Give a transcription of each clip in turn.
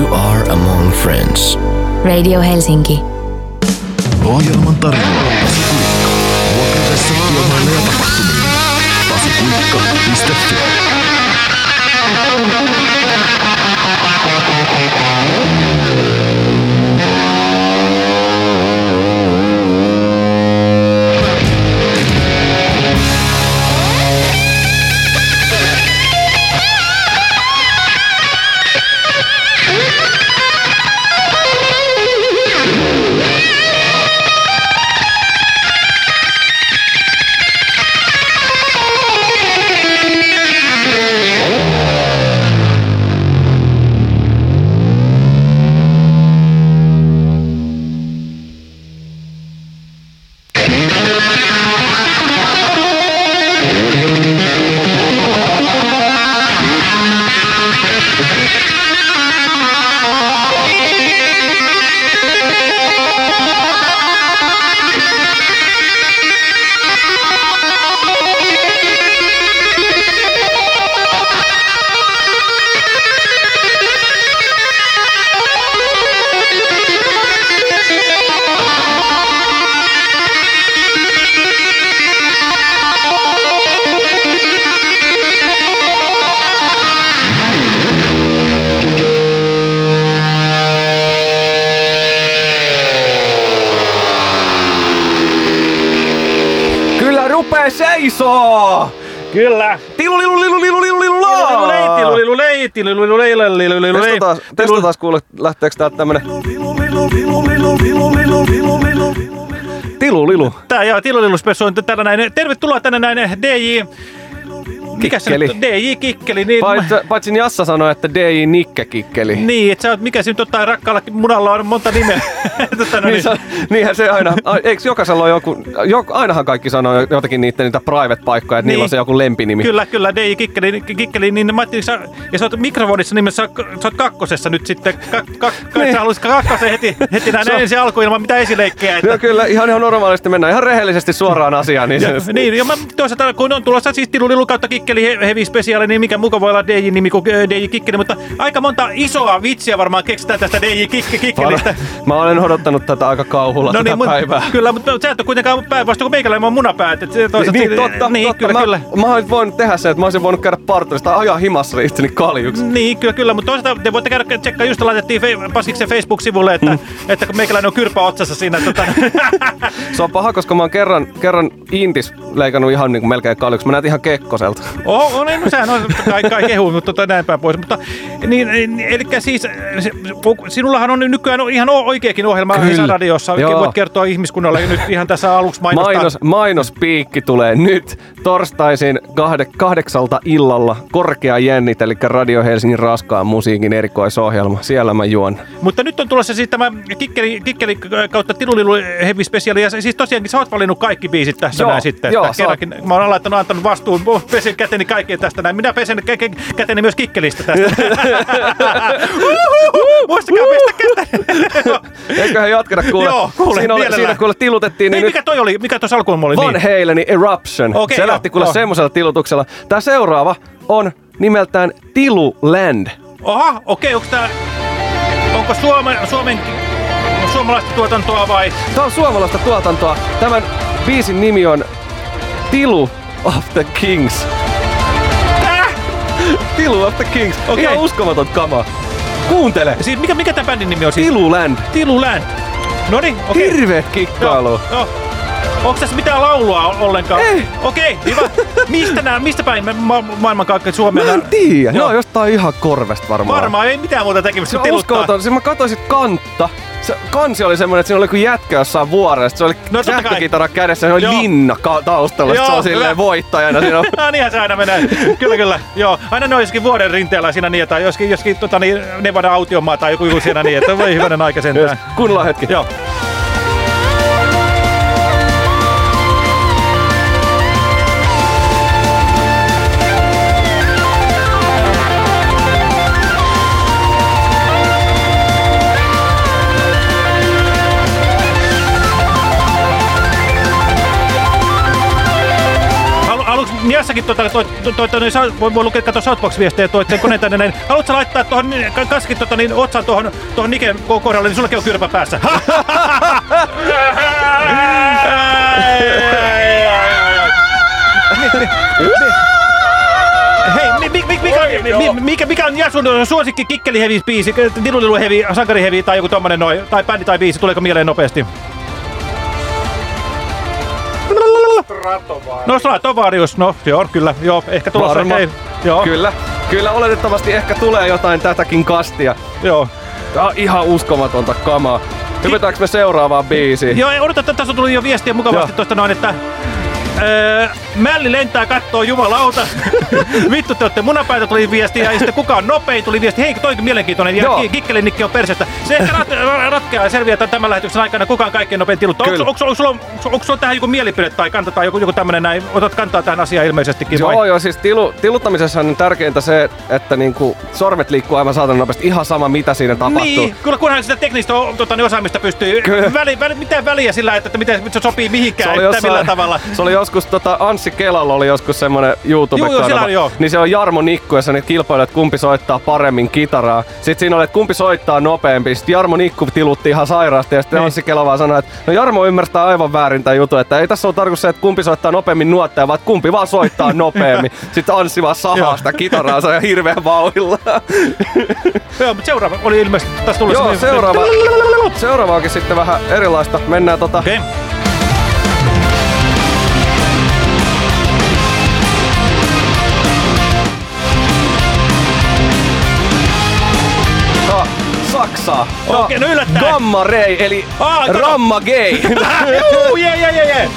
you are among friends. Radio Helsinki. Ohjelman tarjoaa Pasi Kuikka. Vuokrasessa työmaille ja tapahtumiin. pasikuikka.fi Testataan kuule, lähteekö täältä tämmönen tilu lilu. Tää joo, Tilu Lilu Spessu on näin. Tervetuloa tänne näin DJ... Mikä se Kikkeli. nyt on? DJ Kikkeli. Niin, Paitsi, paitsi Jassa sanoi, että DJ Nikke Kikkeli. niin, että sä oot, mikä se nyt ottaa rakkaalla munalla on monta nimeä. tota, no Niin, niin. sa, niinhän se aina, eikö jokaisella ole joku, jo, ainahan kaikki sanoo jotakin niitä, niitä private-paikkoja, että niin. niillä Niin. on se joku lempinimi. Kyllä, kyllä, DJ Kikkeli, Kikkeli niin mä ajattelin, sä, ja sä oot mikrofonissa nimessä, sä, sä oot kakkosessa nyt sitten, ka, ka, ka, Niin. sä haluaisit kakkosen heti, heti näin Se on- ensi alkuun ilman mitään esileikkejä. Että, Joo, kyllä, ihan, ihan normaalisti mennään ihan rehellisesti suoraan asiaan. Niin, Ja, se, niin, ja mä toisaalta kun on tulossa siis Tilulilu kautta Kikkeli he- Heavy Special, niin mikä muka voi olla DJ-nimi kuin äh, DJ Kikkeli, mutta aika monta isoa vitsiä varmaan keksitään tästä DJ Kik- Kikkelistä. Mä olen odottanut tätä aika kauhulla tätä No niin, mut, päivää. kyllä, mutta sä et ole kuitenkaan päinvastoin kuin meikäläinen, mä oon munapäät. Et toisaalta, Niin, totta, niin, totta. kyllä, mä, kyllä. mä olisin voinut tehdä sen, että mä olisin voinut käydä parturista ajaa himassa itseni kaljuksi. Niin, kyllä, kyllä, mutta toisaalta te voitte käydä tsekkaa, just laitettiin Paskiksen Facebook-sivulle, että, Mm. että kun meikäläinen on kyrpä otsassa siinä. Tota, Se on paha, koska mä oon kerran, kerran intis leikannut ihan niin kuin melkein kaljuksi. Mä näytin ihan kekkoselta. Oh, niin, no sehän on kai, kai kehu, mutta tota, näin päin pois. Mutta, niin, niin, eli siis se, sinullahan on nykyään ihan oikeakin ohjelma Kyllä. Radiossa. Joo. Voit kertoa ihmiskunnalle nyt ihan tässä aluksi mainostaa. Mainos, mainospiikki tulee nyt torstaisin kahde, kahdeksalta illalla. Korkea jännit, eli Radio Helsingin raskaan musiikin erikoisohjelma. Siellä mä juon. Mutta nyt on tulossa siis tämä Kikkeli, Kikkeli kautta Tilulilu Heavy Special. Ja siis tosiaankin sä oot valinnut kaikki biisit tässä Joo, näin sitten. joo, kerrankin, mä oon laittanut, antanut vastuun, pesin käteni kaikkeen tästä näin. Minä pesen kä- kä- käteni myös Kikkelistä tästä. Muistakaa pestä käteni. Eiköhän jatketa kuule. Joo, kuule, siinä, oli, siinä kuule tilutettiin, niin Niin, nyt mikä toi oli? Mikä tuossa alkuun oli? Van Niin. Halenin Eruption. Okei, Se joo, lähti kuule joo. semmoisella tilutuksella. Tää seuraava on nimeltään Tilu Land. Oha, okei, onko tää... Onko Suome, Suomen, suomalaista tuotantoa vai... Tää on suomalaista tuotantoa. Tämän biisin nimi on Tilu of the Kings. Tilu of the Kings. Okei. Ihan uskomaton kama. Kuuntele. Siis mikä, mikä tämän bändin nimi on siis? Tilu Land. Tilu Land. Noniin, okei. Hirveet kikkailu. Joo, joo. Onko tässä mitään laulua ollenkaan? Ei. Okei, hyvä. Mistä nää, mistä päin me ma- maailmankaikkeus Suomea? Mä en tiedä. Joo. No jostain ihan korvesta varmaan. Varmaan ei mitään muuta tekemistä Se on uskomaton. Siis mä katsoin sit kantta. Se kansi oli semmonen, että siinä oli joku jätkä jossain vuoressa. Se oli No sähkökitara kädessä. Se oli Joo. linna ka- taustalla. Joo, se on silleen voittajana. Siinä on No niinhän se aina menee. kyllä, kyllä. Joo. Aina ne on joskin vuoden rinteellä siinä niin, tai joskin, joskin tota, niin, Nevada autiomaa tai joku, joku siinä niin, että voi hyvänen aika sentään. Kuunnellaan hetki. Joo. Niassakin tuota, toi, toi, toi, niin voi, voi lukea, katsoa Southbox-viestejä tuotte koneen tänne näin. Haluatko laittaa tuohon ka- kaskin tota, niin, otsan tuohon, tuohon Niken ko- kohdalle, niin sullakin on kyrpä päässä. Hei, mi, mi, mi, mikä, mi, mikä, mikä on Jasun suosikki kikkelihevi biisi, diluliluhevi, sankarihevi tai joku tommonen noin, tai bändi tai biisi, tuleeko mieleen nopeasti? No Stratovarius, no joo, kyllä, joo, ehkä tulossa. Varma. Ei, joo, Kyllä, kyllä oletettavasti ehkä tulee jotain tätäkin kastia. joo. Tää on ihan uskomatonta kamaa. Hypätäänkö me seuraavaan biisiin? Joo, että tässä tuli jo viestiä mukavasti Joo. tuosta noin, että Öö, Mälli lentää kattoo jumalauta. Vittu te olette munapäitä tuli viesti ja sitten kuka on nopein tuli viesti. Hei, toikin mielenkiintoinen ja Joo. ki- Kikkelin nikki on persettä. Se ehkä rat, ratkeaa ja selviää tämän- lähetyksen aikana kuka on kaikkein nopein tilut. Onko, Kyllä. onko, onko, sulla, onko, sulla tähän joku mielipide tai kanta tai joku, joku tämmöinen näin? Otat kantaa tähän asiaan ilmeisestikin vai? Joo, joo, siis tilu, tiluttamisessa on tärkeintä se, että niinku sormet liikkuu aivan saatan nopeasti. Ihan sama, mitä siinä tapahtuu. Niin, kyllä kunhan sitä teknistä tota, niin osaamista pystyy. Väli, väli, mitään väliä sillä, että, että miten se sopii mihinkään, että millä tavalla. se oli joskus, tota, Anssi Kelalla oli joskus semmonen Joo, joo, oli, joo. Niin se on Jarmo Nikku, jossa ne kilpailee, että kumpi soittaa paremmin kitaraa. Sitten siinä oli, että kumpi soittaa nopeampi. Sitten Jarmo Nikku tilutti ihan sairaasti ja sitten Niin. Anssi Kela vaan sanoi, että no Jarmo ymmärtää aivan väärin tämän jutun, että ei tässä ole tarkoitus se, että kumpi soittaa nopeammin nuotteja, vaan kumpi vaan soittaa nopeammin. Sitten Anssi vaan sahaa Joo. sitä kitaraansa ja hirveän vauhilla. Joo, mutta seuraava oli ilmeisesti taas tullut Joo, seuraava, seuraava onkin sitten vähän erilaista. Mennään tota... Okay. Saksaa. No, Okei, no yllättäen. Gamma Ray, eli Aa. Ramma Gay. Juu, jee, jee, jee.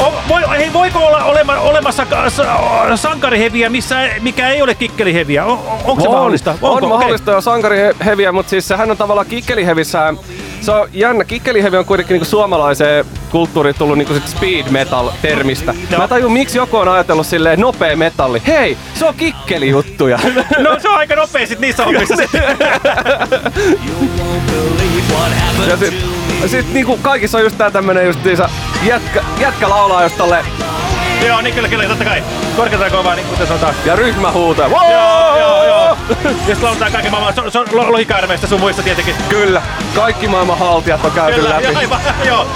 O, voi, hei, voiko olla olema, olemassa ka- sa- sankariheviä, missä, mikä ei ole kikkeliheviä? On, on, onko se mahdollista? On Onko? mahdollista jo sankariheviä, mutta siis sehän on tavallaan kikkelihevissä. Se on jännä. Kikkelihevi on kuitenkin niinku suomalaiseen kulttuuriin tullut niinku sit speed metal termistä. Joo. Mä tajun, miksi joku on ajatellut silleen nopea metalli. Hei, se on kikkelijuttuja. Okay. No se on aika nopea sit niissä hommissa. sitten. ja sit, sit niinku kaikissa on just tää tämmönen justiinsa jätkä, jätkä laulaa just tolle joo, niin kyllä, kyllä, totta kai. Korkeata kovaa, niin kuten sanotaan. ja ryhmä huutaa. Joo, joo, joo. Ja sitten lauletaan kaiken maailman so, so, lo, lohikäärmeistä sun muista tietenkin. Kyllä, kaikki maailman haltijat on käyty Kyllä, läpi. ja aivan, joo.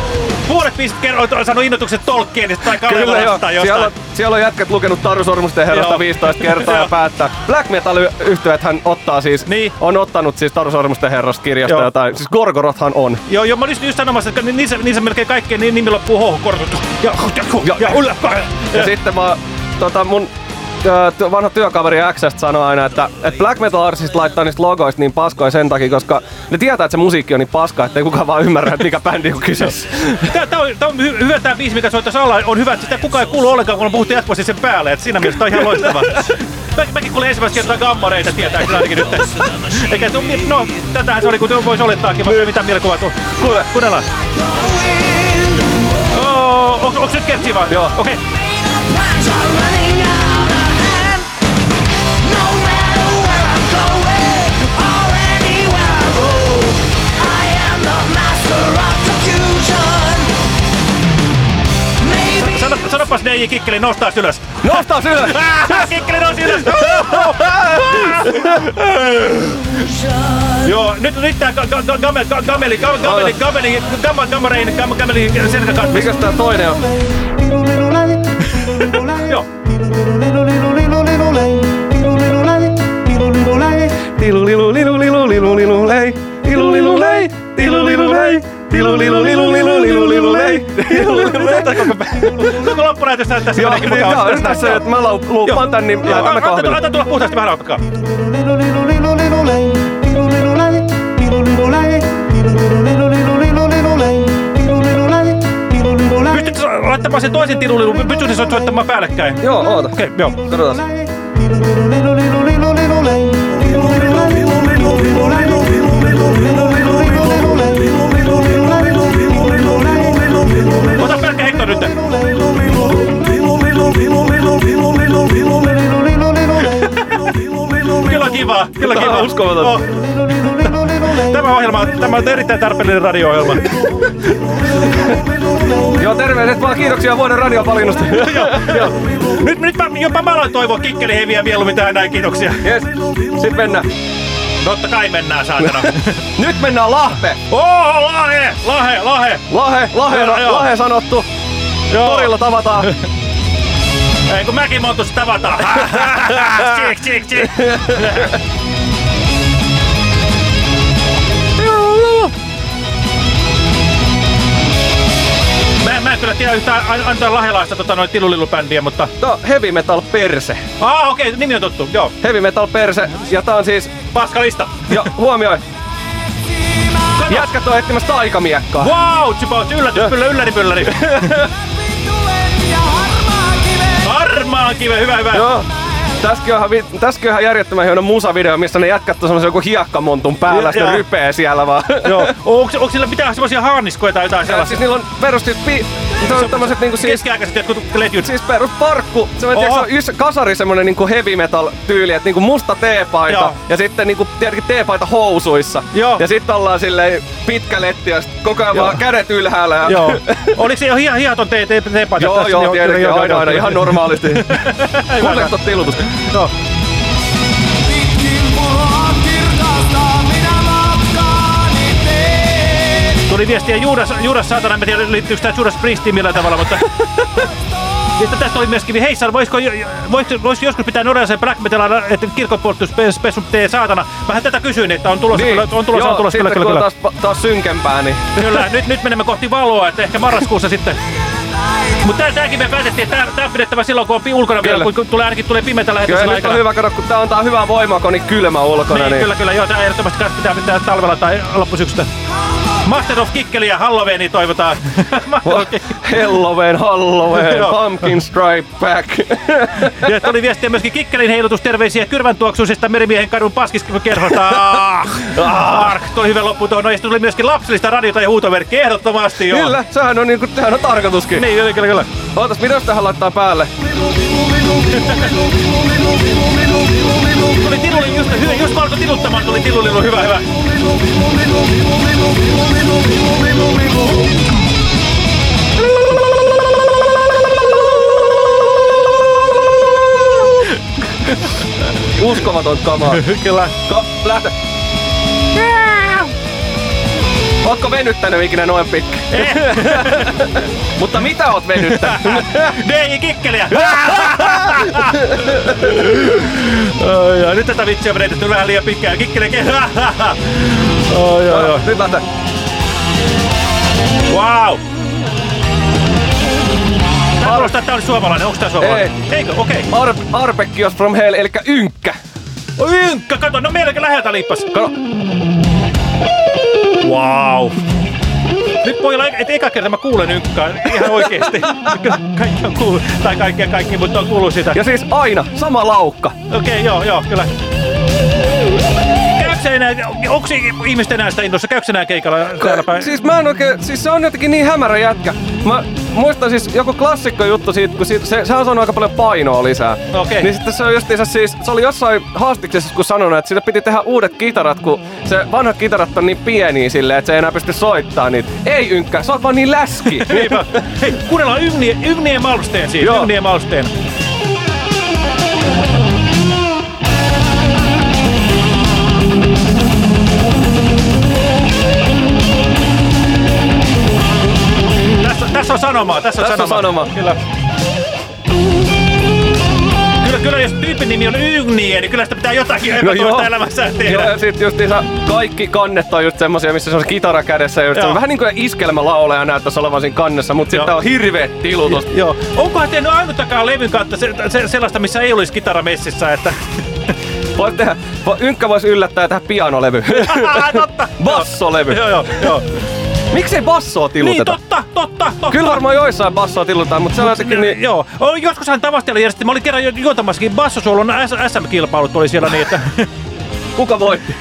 Puolet biisit kerroit, on saanut innotukset Tolkienista tai Kyllä joo. Tai Siellä, on- siellä on jätkät lukenut Taru Sormusten herrasta Joo. 15 kertaa ja päättää. Black metal yhtyöt hän ottaa siis, Niin. on ottanut siis Taru Sormusten herrasta kirjasta Joo. jotain. Siis Gorgorothan on. Joo, joo, mä olin just sanomassa, että niissä, niissä melkein kaikkien ni- nimi loppuu hoho kortut. Ja, ja, ja, ja, ulla, Ja sitten mä, tota mun ö, ty- vanha työkaveri X sanoi aina, että, että black metal artistit laittaa niistä logoista niin paskoja sen takia, koska ne tietää, että se musiikki on niin paska, että ei kukaan vaan ymmärrä, että mikä bändi on kyseessä. Tää, tää, on, tää on hy- hyvä tää biisi, mikä soittaisi alla. On hyvä, että sitä kukaan ei kuulu ollenkaan, kun on puhuttu jatkuvasti sen päälle. Et siinä mielessä tää on ihan loistava. Mä, mäkin kuulin ensimmäistä kertaa gammareita, tietää kyllä ainakin nyt. Eikä, no, tätähän se oli, kun voisi olettaakin, mutta mitä mielikuvaa tuu. Kuule, Kuunnellaan. Oh, onko, onko nyt kertsi vaan? Joo. Okei. Times sanopas DJ Kikkeli, nostaa ylös. nostaa ylös! Kikkeli nousi ylös. Joo, nyt, nyt tää ga- ga- gameli, ga- gameli, ga- gameli, gameli, gamma, gameli, selkäkatto. Mikäs tää toinen on? Joo. Tilulilulilulilulilulei, tilulilulei, tilulilulei, tilulilulilulilulilulei, tilulilulei. Koko loppunäytös näyttää Joo, niin, joo, nyt tässä, että mä luuppaan tän, niin laitamme kahville. anta tulla puhtaasti vähän. Pystytkö sä laittamaan sen toisen tilulilun? Pystytkö sä soittamaan päällekkäin? Joo, oota. Okei, joo. Katsotaan. Ota Kivaa, kyllä on Tää on kivaa. uskomatonta. Oh. Tämä ohjelma, tämä on erittäin tarpeellinen radio-ohjelma. Joo, terveiset vaan kiitoksia vuoden joo. Nyt, nyt mä, jopa mä aloin toivoa kikkeli heviä mieluummin tähän näin, kiitoksia. Yes. Sitten mennään. Totta kai mennään, saatana. Nyt mennään Lahte. Oo, lahe, lahe, lahe. Lahe, lahe, joo. lahe sanottu. Joo. Torilla tavataan. Ei kun mäkin montus tavataan. Tsik, tsik, tsik. Mä, mä en kyllä tiedä yhtään an- antaa lahelaista tota, noin tilulilubändiä, mutta... Tää on Heavy Metal Perse. Ah, okei, okay, nimi on tuttu, joo. Heavy Metal Perse. Ja tää on siis... Paskalista. Ja huomioi. Jätkät on etsimässä taikamiekkaa. Wow, Chipout, yllätys, pyllä, ylläri. Harmaa kive, hyvä, hyvä. Joo. Tässäkin on, vi- tässäkin järjettömän hieno musavideo, missä ne jätkät on semmoisen joku hiekkamontun päällä, ja sitten Joo. rypee siellä vaan. Joo. Onko, onko sillä mitään semmoisia harniskoja tai jotain Ja sellaista? siis niillä on perusti pi... Se on tämmöset niinku siis... Keskiaikaiset jotkut letjut. Siis perus parkku, se on, tiedätkö, se on kasari semmonen niinku heavy metal tyyli, että niinku musta teepaita Joo. ja sitten niinku tietenkin teepaita housuissa. Joo. Ja sitten ollaan silleen pitkä letti ja koko ajan Joo. vaan kädet ylhäällä. Ja... Joo. Oliko se jo hia, hiaton te, te, teepaita? joo, joo, tietenkin, aina, aina, ihan normaalisti. hyvä. Kuuletko tilutusta? Joo. Tuli viestiä Juudas, Juudas saatana, en tiedä liittyykö tämä Juudas Priestiin millään tavalla, mutta... Sitten tästä oli myöskin, heissan, voisiko, voisiko, voisiko joskus pitää norjalaisen black metal, että kirkkopuolustuspessu tee saatana? Vähän tätä kysyin, että on tulossa, kyllä, on tulossa, Joo, on tulossa, kyllä, kyllä, kyllä. taas, taas synkempää, niin... Kyllä, nyt, nyt menemme kohti valoa, että ehkä marraskuussa sitten. Mutta tämäkin me päätettiin, että tämä on pidettävä silloin, kun on ulkona vielä, Kyllä. kun tulee, ainakin tulee pimeätä Joo, lähetyksen ja nyt on aikana. hyvä, kato, kun tää antaa hyvää voimaa, kun on niin kylmä ulkona. Niin, Niin, kyllä, kyllä, joo, tämä ehdottomasti pitää pitää talvella tai loppusyksystä. Master of Kikkeli ja Halloweeni toivotaan. Of Kikkeli. Halloween, Halloween. Pumpkin Stripe Back. ja tuli viestiä myöskin Kikkelin heilutus terveisiä kyrvän tuoksuisesta merimiehen kadun paskiskerhosta. Ark, toi hyvä loppu tuohon. No, ja tuli myöskin lapsellista radiota ja huutomerkki, ehdottomasti joo. Kyllä, sehän on, niinku, sehän on tarkoituskin. Niin, kyllä, kyllä, kyllä. Ootas, mitäs tähän laittaa päälle? Tuli tiluli just, hyvä, just alkoi tiluttamaan, tuli tilulilu, hyvä, hyvä. Uskomaton kamaa. Kyllä. Ka- lähtö. Ootko venyttänyt ikinä noin pitkä? Mutta mitä oot venyttänyt? DJ Kikkeliä! Nyt tätä vitsiä on vedetty vähän liian pitkään. Kikkeliä ke... Ai, ai, ai. Nyt lähtee. Wow! Tää kuulostaa, että tää oli suomalainen. Onks tää suomalainen? Ei. Eikö? Okei. Okay. Ar- from hell, eli ynkkä. Ynkkä, kato, no melkein läheltä liippas. Kato, Wow. Nyt voi olla, että eka kerta mä kuulen ynkkää ihan oikeesti. kaikki on kuullut, tai kaikki ja kaikki, mutta on kuullut sitä. ja siis aina sama laukka. Okei, okay, joo, joo, kyllä. Se enää, onko ihmiset enää sitä innossa? Käykö se enää keikalla täällä päin? Siis mä en oikein, siis se on jotenkin niin hämärä jätkä. Mä muistan siis joku klassikko juttu siitä, kun siitä, se, sehän on saanut aika paljon painoa lisää. Okei. Niin sitten se on justiinsa siis, se oli jossain haastiksessa kun sanonut, että siitä piti tehdä uudet kitarat, kun se vanhat kitarat on niin pieniä silleen, että se ei enää pysty soittamaan niitä. Ei ynkkä, sä oot vaan niin läski. Niinpä. Hei, kuunnellaan Ygnie Malmsteen siis. Joo. Malmsteen. Tässä, tässä on sanomaa, tässä on Tässä on sanomaa. sanoma. Kyllä. Kyllä, kyllä jos tyypin nimi on Ygnie, niin kyllä sitä pitää jotakin epätoista elämässään tehdä. Joo, ja sit justiinsa kaikki kannet on just semmosia, missä se on kitara kädessä. Just se on vähän niinku iskelmälaulaja näyttäisi olevan siinä kannessa, mutta sitten on hirveet tilutus. Joo. Onkohan tehnyt ainuttakaan levyn kautta se, se, sellaista, missä ei olisi kitara messissä, että... Voit tehdä, Ynkkä voisi yllättää tehdä pianolevy. Totta. Bassolevy. Joo, joo, joo. Miksei bassoa Niin, tiluteta? totta, totta, totta. Kyllä varmaan joissain bassoa tilutetaan, mutta se on jotenkin niin... Joo, joskushan Tavastella järjestettiin. Mä olin kerran ju- juontamassakin Bassosuolon SM-kilpailut oli siellä niin, että Kuka voitti?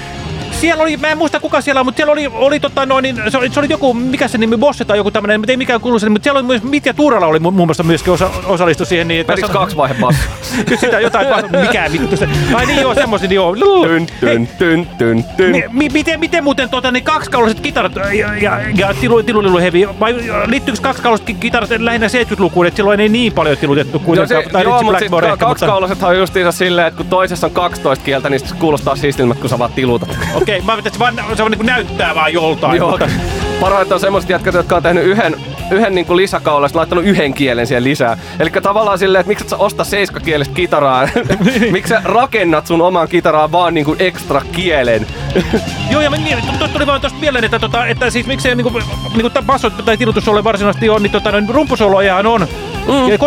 Siellä oli, mä en muista kuka siellä on, mutta siellä oli, oli tota noin, niin, se, oli, se oli joku, mikä se nimi, Bosse tai joku tämmönen, mutta ei mikään kuulu sen, mutta siellä oli myös Mitja Tuurala oli mu- muun muassa myöskin osa, osallistu siihen. Niin, Menikö tässä- kaksi vaihe passi? Kyllä sitä jotain, mikä vittu se. Ai niin joo, semmoisen joo. Tyn, tyn, tyn, tyn, tyn. Mi- mi- miten, miten muuten tuota, niin kaksikaulaiset kitarat ja, ja, ja tilu, tilulilu hevi, vai liittyykö kaksikaulaiset ki- kitarat lähinnä 70-lukuun, että silloin ei niin paljon tilutettu kuin Joo, se, tai joo mutta siis kaksikaulasethan on justiinsa silleen, että kun toisessa on 12 kieltä, niin se kuulostaa siistilmät, kun sä vaan tilutat. Okei, mä ajattelin, että se vaan, se vaan niin näyttää vaan joltain. Joo, mutta- parhaiten on semmoiset jätkät, jotka on tehnyt yhden, yhden niin lisäkaulan, sitten laittanut yhden kielen siihen lisää. Eli tavallaan silleen, että miksi et sä osta seiskakielistä kitaraa? miksi sä rakennat sun oman kitaraan vaan niin kuin ekstra kielen? Joo, ja tu- tuli vaan tosta mieleen, että, tota, että siis miksei niinku, niinku tää basso tai tilutussoolo varsinaisesti on, niin tota, noin rumpusoolojahan on. Mm. Ja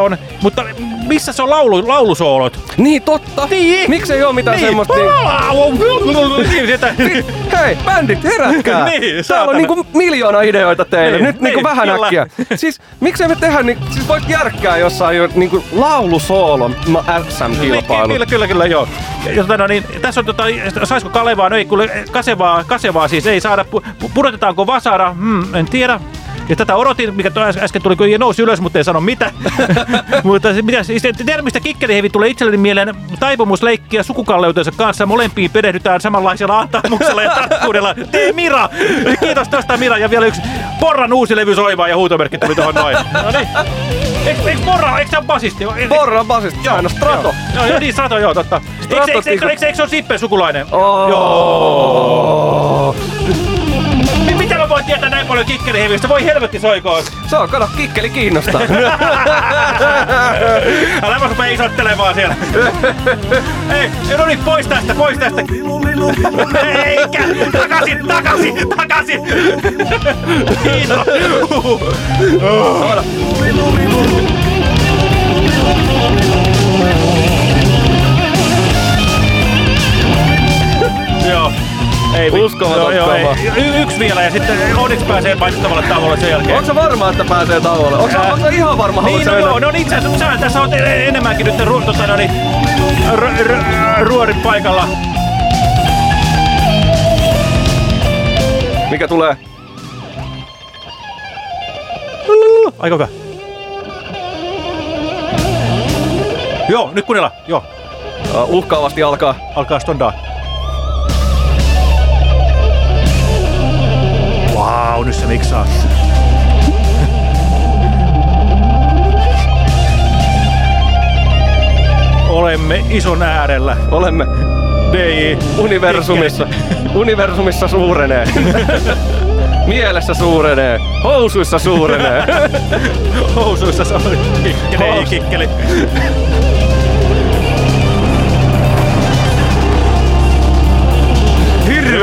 on, mutta missä se on laulu, laulusoolot? niin totta. Niin. Miksi ei oo mitään semmoista? Niin... Niin, sitä- Hei, bändit, herätkää! Niin, Täällä on niinku miljoona ideoita teille. Niin, Nyt niinku niin, vähän kyllä. äkkiä. Siis miksei me tehdä, niin, siis voit järkkää jossain jo niinku laulusoolon SM-kilpailu. Kyllä, kyllä, kyllä, joo. Ja, tota, no, niin, tässä on, tota, saisiko Kalevaa, no ei, kuule, kasevaa, kasevaa siis ei saada, pu, pu- pudotetaanko Vasara, hmm, en tiedä. Ja tätä odotin, mikä äsken tuli, kun nousi ylös, mutta ei sano mitä. mutta mitä, tiedä, mistä kikkelihevi tulee itselleni mieleen taipumus leikkiä sukukalleutensa kanssa. Molempiin perehdytään samanlaisella antamuksella ja tarkkuudella. Tee Mira! Kiitos tosta Mira. Ja vielä yksi Porran uusi levy soimaan ja huutomerkki tuli tuohon noin. No niin. Eikö, eikö Porra, eikö se ole basisti? Porran basista, sehän on Strato. Joo, joo, niin Strato, joo, totta. Eikö se ole Sippen sukulainen? Oh. Joo. Voin tietää näin paljon kikkelihevistä? Voi helvetti soikoon. Se on, kato, kikkeli kiinnostaa. Älä mä rupea isottelemaan siellä. Ei, no niin, pois tästä, pois tästä. Eikä, takaisin, takaisin, takaisin. Kiitos. Joo. Uskomaton joo, joo, ei. Y- yksi vielä ja sitten onneksi pääsee mainittavalle tauolle sen jälkeen. Onko se varma, että pääsee tauolle? Onko se ihan varma? Niin, no joo, no niin itse asiassa sä, tässä on enemmänkin nyt ru, no, niin, ruorin paikalla. Mikä tulee? Aika hyvä. Joo, nyt kuunnella. Joo, Uh, uhkaavasti alkaa. alkaa stondaa. Nyt se miksaa. Olemme ison äärellä. Olemme DJ. universumissa. Universumissa suurenee. Mielessä suurenee. Housuissa suurenee. Housuissa oli. Kikkeli, kikkeli.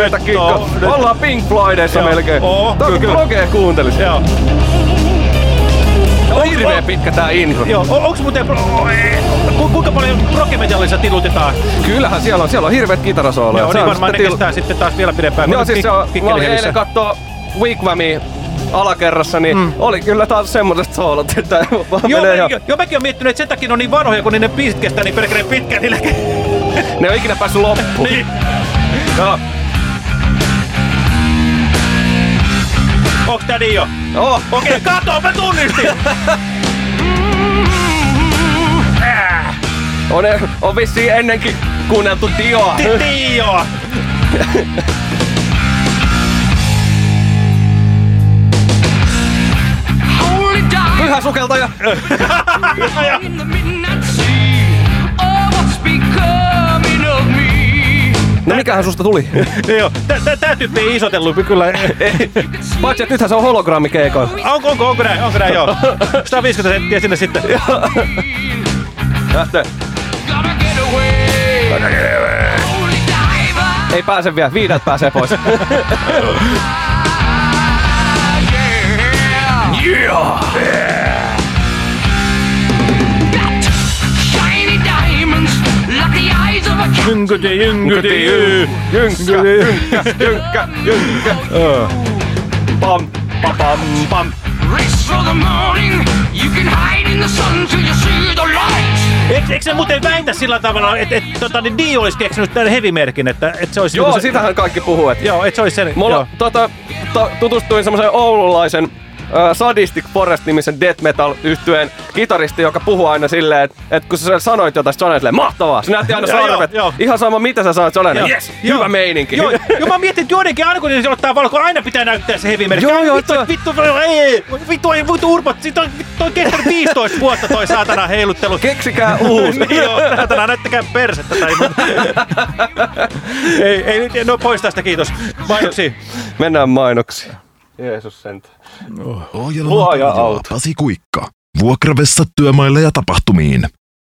Hirveetä kikka. nyt- Ollaan Pink Floydissa Joo. melkein. Oo, Toki kyllä. Proge kuuntelis. Joo. On hirveä pitkä tää intro. Joo, o- onks muuten... ku- Kuinka paljon rockmetallissa tilutetaan? Kyllähän siellä on, siellä on hirveät kitarasooloja. Joo, niin on varmaan ne kestää sitten taas vielä pidempään. Joo, siis se on, mä olin eilen kattoo Wigwamia alakerrassa, niin mm. oli kyllä taas semmoiset soolot, että vaan Joo, menee ihan, jo, jo, mäkin on miettinyt, että sen takia ne on niin vanhoja, kun ne biisit kestää niin perkeleen pitkään. Niillä... ne ole ikinä päässyt loppuun. niin. Joo. Onks tää jo? Oh, Okei, okay, kato, mä tunnistin! On, on vissiin ennenkin kuunneltu Dioa. Dive Pyhä sukeltaja. No mikähän susta tuli? Joo, tää, tyyppi ei isotellut kyllä. Paitsi, että nythän se on hologrammikeikoilla. Onko, onko, onko näin, onko näin, joo. 150 senttiä sinne sitten. Lähtee. Ei pääse vielä, viidet pääsee pois. Eyes of a cat. Jynkyti, jynkyti, jyy. Jynkkä, jynkkä, jynkkä, jynkkä. Pam, pa, pam, pam. Race for the morning. You can hide in the sun till you see the light. Eikö, eikö se muuten väitä sillä tavalla, että et, tota, niin Dio olisi keksinyt tämän heavy-merkin, että et se olisi... Joo, niinku se, sitähän kaikki puhuu. Että Joo, että se olisi sen... Mulla joo. tota, to, tutustuin semmoisen oululaisen äh, Sadistic Forest-nimisen death metal yhtyeen kitaristi, joka puhuu aina silleen, että et kun sä sanoit jotain, sit se on aina silleen, mahtavaa. Se näytti aina sarvet. joo, joo. Ihan sama mitä sä sanoit, se on aina, yes, Joo. hyvä meininki. Joo, joo, mä mietin, että joidenkin aina kun ne ottaa valko, aina pitää näyttää se heavy merkki. Joo, joo, vittu, toi- vittu, ei, vittu, ei, vittu urpot, siitä on, toi kestänyt 15 vuotta toi saatana heiluttelu. Keksikää uusi. niin joo, saatana, näyttäkää persettä tai ei, ei, no pois tästä, kiitos. Mainoksia. Mennään mainoksiin. Jeesus sentään. Ohjelman Luoja tarjoaa auto. Pasi Kuikka. Vuokravessa työmaille ja tapahtumiin.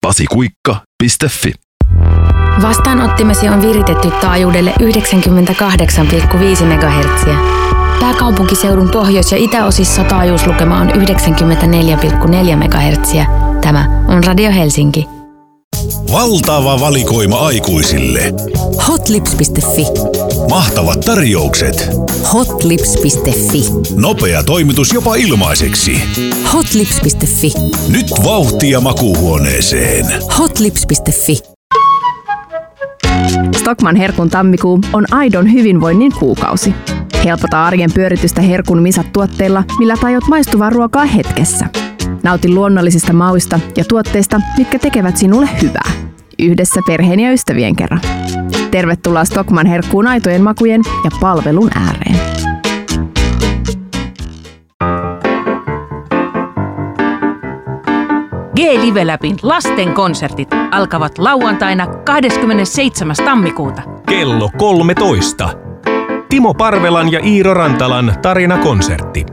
pasikuikka.fi Vastaanottimesi on viritetty taajuudelle 98,5 MHz. Pääkaupunkiseudun pohjois- ja itäosissa taajuuslukema on 94,4 MHz. Tämä on Radio Helsinki. Valtava valikoima aikuisille. Hotlips.fi. Mahtavat tarjoukset. Hotlips.fi. Nopea toimitus jopa ilmaiseksi. Hotlips.fi. Nyt vauhtia makuuhuoneeseen. Hotlips.fi. Stockman Herkun tammikuu on aidon hyvinvoinnin kuukausi. Helpota arjen pyöritystä Herkun Misat-tuotteilla, millä tajot maistuvaa ruokaa hetkessä. Nauti luonnollisista mauista ja tuotteista, mitkä tekevät sinulle hyvää. Yhdessä perheen ja ystävien kerran. Tervetuloa Stockman Herkkuun aitojen makujen ja palvelun ääreen. G-Live Labin lasten konsertit alkavat lauantaina 27. tammikuuta. Kello 13. Timo Parvelan ja Iiro Rantalan tarinakonsertti.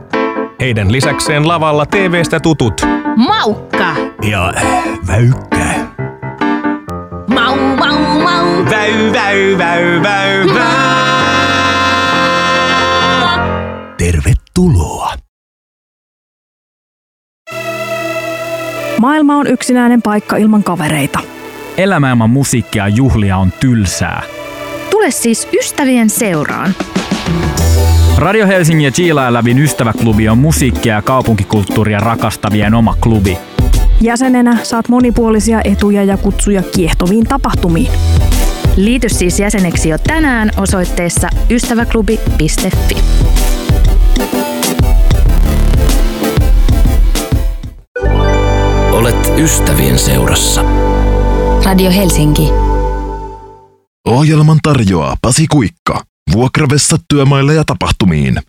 Heidän lisäkseen lavalla TVstä tutut Maukka! ja Väykkä. Väy, väy, väy, väy, väy. Tervetuloa. Maailma on yksinäinen paikka ilman kavereita. Elämä ilman musiikkia ja juhlia on tylsää. Tule siis ystävien seuraan. Radio Helsingin ja Chiila Lävin ystäväklubi on musiikkia ja kaupunkikulttuuria rakastavien oma klubi. Jäsenenä saat monipuolisia etuja ja kutsuja kiehtoviin tapahtumiin. Liity siis jäseneksi jo tänään osoitteessa ystäväklubi.fi. Olet ystävien seurassa. Radio Helsinki. Ohjelman tarjoaa Pasi Kuikka. Vuokravessa työmaille ja tapahtumiin.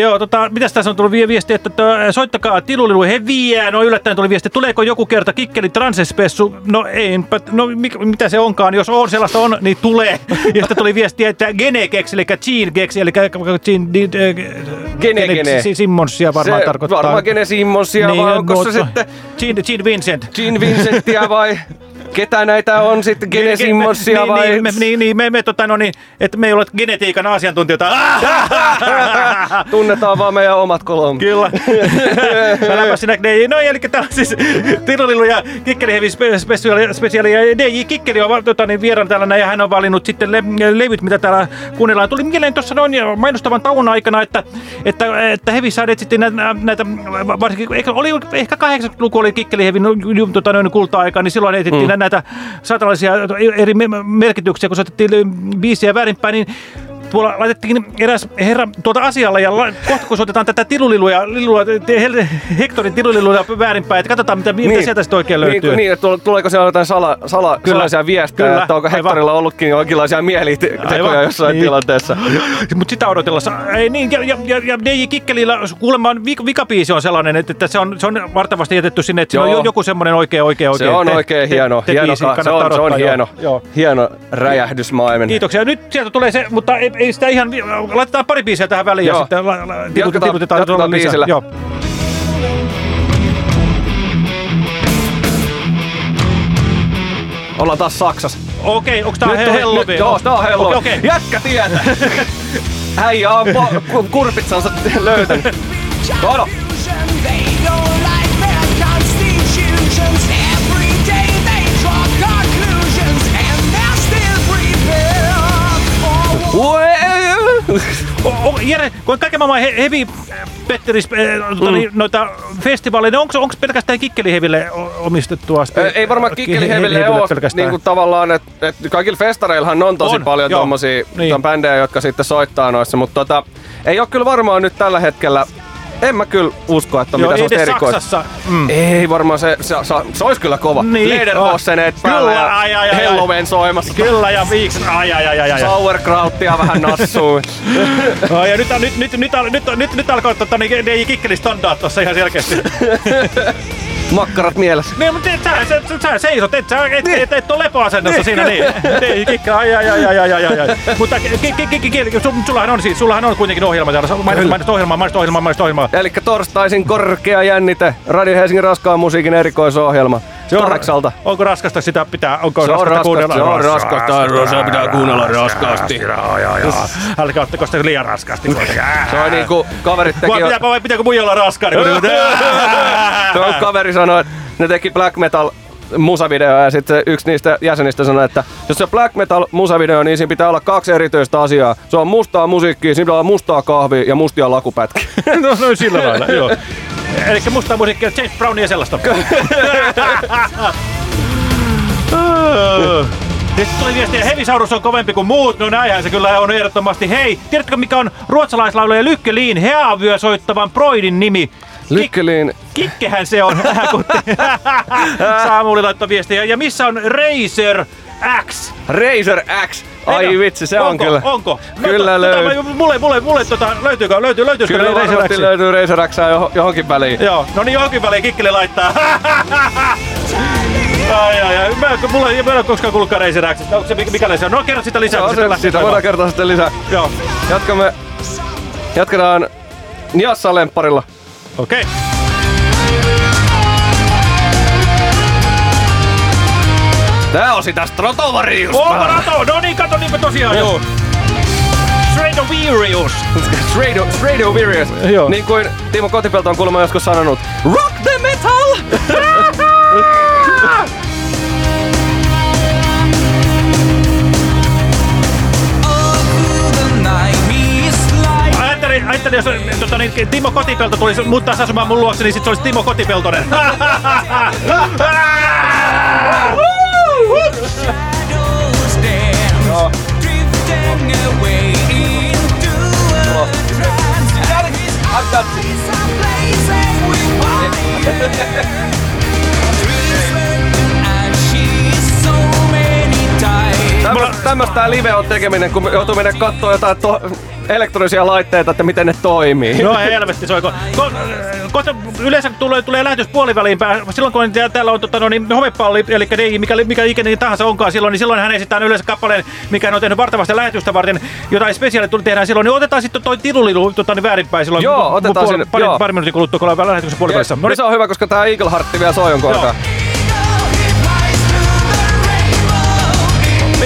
Joo, tota, mitäs tässä on tullut vie- viesti, että tö, soittakaa Tilulilu heviää. No yllättäen tuli viesti, tuleeko joku kerta kikkeli transespessu? No ei, no mik, mitä se onkaan, jos on sellaista on, niin tulee. Ja sitten tuli viesti, että Gene keksi, eli keksi, eli Gene, Gene, Gene. Si- Simmonsia varmaan Se tarkoittaa. varmaan Gene Simmonsia, Niin, vai onko se mutta- sitten Gene, Vincent. Gene Vincenttiä vai ketä näitä on sitten? Gene Simmonsia niin, vai? Niin, me, niin, niin, me, me, tota, no niin, että me ei ole genetiikan asiantuntijoita. Tunnetaan vaan meidän omat kolme. Kyllä. Äläpä sinä, DJ. No eli tää on siis Tirolilu ja Kikkeli Heavy Spe- Special, ja DJ Kikkeli on tota, niin vieraan täällä näin, ja hän on valinnut sitten le- levyt, mitä täällä kuunnellaan. Tuli mieleen tuossa noin mainostavan tauon aikana, että, että, että Heavy Side etsittiin näitä, näitä varsinkin, ehkä, oli ehkä 80-luku oli Kikkeli Heavy no, tota, noin kulta-aika, niin silloin etsittiin mm. näitä saatalaisia eri me- merkityksiä, kun soitettiin biisiä väärinpäin, niin tuolla laitettiin eräs herra tuolta asialla ja kohta kun soitetaan tätä tiluliluja, lilua, te- Hektorin tiluliluja väärinpäin, että katsotaan mitä, mitä sieltä sitten oikein löytyy. Niin, niin että tule- tuleeko siellä jotain sala, sala, Kyllä. salaisia viestejä, Kyllä, että onko aivan. Hectorilla ollutkin jonkinlaisia mielitekoja jossain Niin. tilanteessa. Mutta sitä odotellessa. Ei niin, ja, ja, ja, ja DJ Kikkelillä kuulemma vik, vikabiisi on sellainen, että, että se, on, se on vartavasti jätetty sinne, että on joku semmoinen oikein, oikein, Se oikein. on oikein hieno, hieno biisi ka- se on, se on hieno, hieno räjähdysmaimen. Kiitoksia. Nyt sieltä tulee se, mutta ei, ei sitä ihan... Laitetaan pari biisiä tähän väliin ja Joo. sitten la, la, tilut, Jatketaan- tilutetaan jatketaan lisää. biisillä. Joo. Ollaan taas Saksassa. Okei, onko tää Nyt he, tuli- Hello nyt- Joo, tää on hello. Okei, okei. Jätkä tietää. Äijä on kurpitsansa löytänyt. Kato. Jere, kun kaiken maailman he, heavy Petteris, äh, tota, niin, noita festivaaleja, niin onko, onko pelkästään Kikkeliheville omistettua? Ei, ei varmaan Kikkeliheville Heville ole pelkästään. niin kuin tavallaan, että et kaikilla festareillahan on tosi On, paljon joo. tommosia Niin. bändejä, jotka sitten soittaa noissa, mutta tota, ei ole kyllä varmaan nyt tällä hetkellä, en mä kyllä usko, että on Joo, mitään sellaista erikoista. Saksassa. Mm. Ei varmaan se, se, se, se olisi kyllä kova. Niin. Lederhosseneet Kyllä, päällä ja ai, ai. Helloween soimassa. Kyllä, ja Viiksen, ai, ai, ai, ai, ai. Sauerkrauttia vähän nassuu. Oh, ja nyt, nyt, nyt, nyt, nyt, nyt, nyt, nyt alkoi tota, niin, DJ Kikkeli standard tuossa ihan selkeästi. Makkarat mielessä. Niin, mutta sä, sä, sä seisot, et, sä, et, niin. et, et et ole lepoasennossa niin. siinä, niin. niin. kikka, ai, ai, ai, ai, ai, ai, ai. Mutta sullahan on siis, sullahan on kuitenkin ohjelma täällä. Mainit ohjelmaa, mainit ohjelmaa, mainit ohjelmaa. Elikkä torstaisin korkea jännite, Radio Helsingin raskaan musiikin erikoisohjelma. Se on Kahdeksalta. Onko raskasta sitä pitää, onko Se on raskasta raskasta, kuunnella? se on raskasta, se pitää kuunnella raskaasti. Älkää ottako sitä liian raskaasti. Se on niinku kaverit teki... Vai pitääkö, vai pitääkö muija olla raskaan? Se on kaveri sanoi, että ne teki black metal musavideo ja sitten yksi niistä jäsenistä sanoi, että jos se on black metal musavideo, niin siinä pitää olla kaksi erityistä asiaa. Se on mustaa musiikkia, siinä pitää olla mustaa kahvia ja mustia lakupätkiä. no, no sillä lailla, joo. Eli mustaa musiikkia, James Brownia ja sellaista. Sitten tuli viestiä, Hevisaurus on kovempi kuin muut. No näinhän se kyllä on ehdottomasti. Hei, tiedätkö mikä on ruotsalaislaulaja Lykke Liin Heavyö soittavan Broidin nimi? Lykkeliin. Kikkehän se on. Saamuli laittoi viestiä. Ja missä on Razer X? Razer X. Ai Eikö? vitsi, se on onko, kyllä. Onko? Kyllä Tota- löytyy. tota, Mulle, mulle, mulle tota, löytyykö, löytyy, löytyisikö Kyllä Razer X? löytyy Razer X johon- johonkin väliin. Joo, no niin johonkin väliin Kikkeli laittaa. ai ai ai, mä, mulla ei, ole koskaan kuullutkaan Razer X. Onko se mikä, se on? No kerro sitä lisää. Joo, kun se, kaivamaan. voidaan kertoa sitten lisää. Joo, Jatkamme. Jatketaan Niassa lempparilla. okei. Okay. Tää on sitä Stratovariusta. Onko Rato? No niin, kato niinpä tosiaan, joo. Stradivarius. Straight, straight Overious. Joo. Niin kuin Timo Kotipelto on kuulemma joskus sanonut. Rock the metal! Ajattelin, ajattelin, jos tota, niin, Timo Kotipelto tulisi muuttaa asumaan mun luokse, niin sit se olisi Timo Kotipeltonen. Tämmöstä, tämmöstä live on tekeminen, kun joutuu mennä kattoo jotain to- elektronisia laitteita, että miten ne toimii. No helvetti soiko. Ko, kohta yleensä tulee, tulee lähetys puoliväliin pää. Silloin kun tää- täällä on tota, no, niin, homepalli, eli DJ, mikä, mikä ikinä tahansa onkaan silloin, niin silloin hän esittää yleensä kappaleen, mikä on tehnyt vartavasti lähetystä varten. Jotain spesiaalia tuli tehdään silloin, niin otetaan sitten toi tilulilu tota, niin väärinpäin silloin. Joo, otetaan puoli, sinne, pari, joo. pari minuutin kuluttua, kun ollaan lähetyksen puolivälissä. No No, se on hyvä, koska tää Eagle Heart vielä soi jonkun aikaa.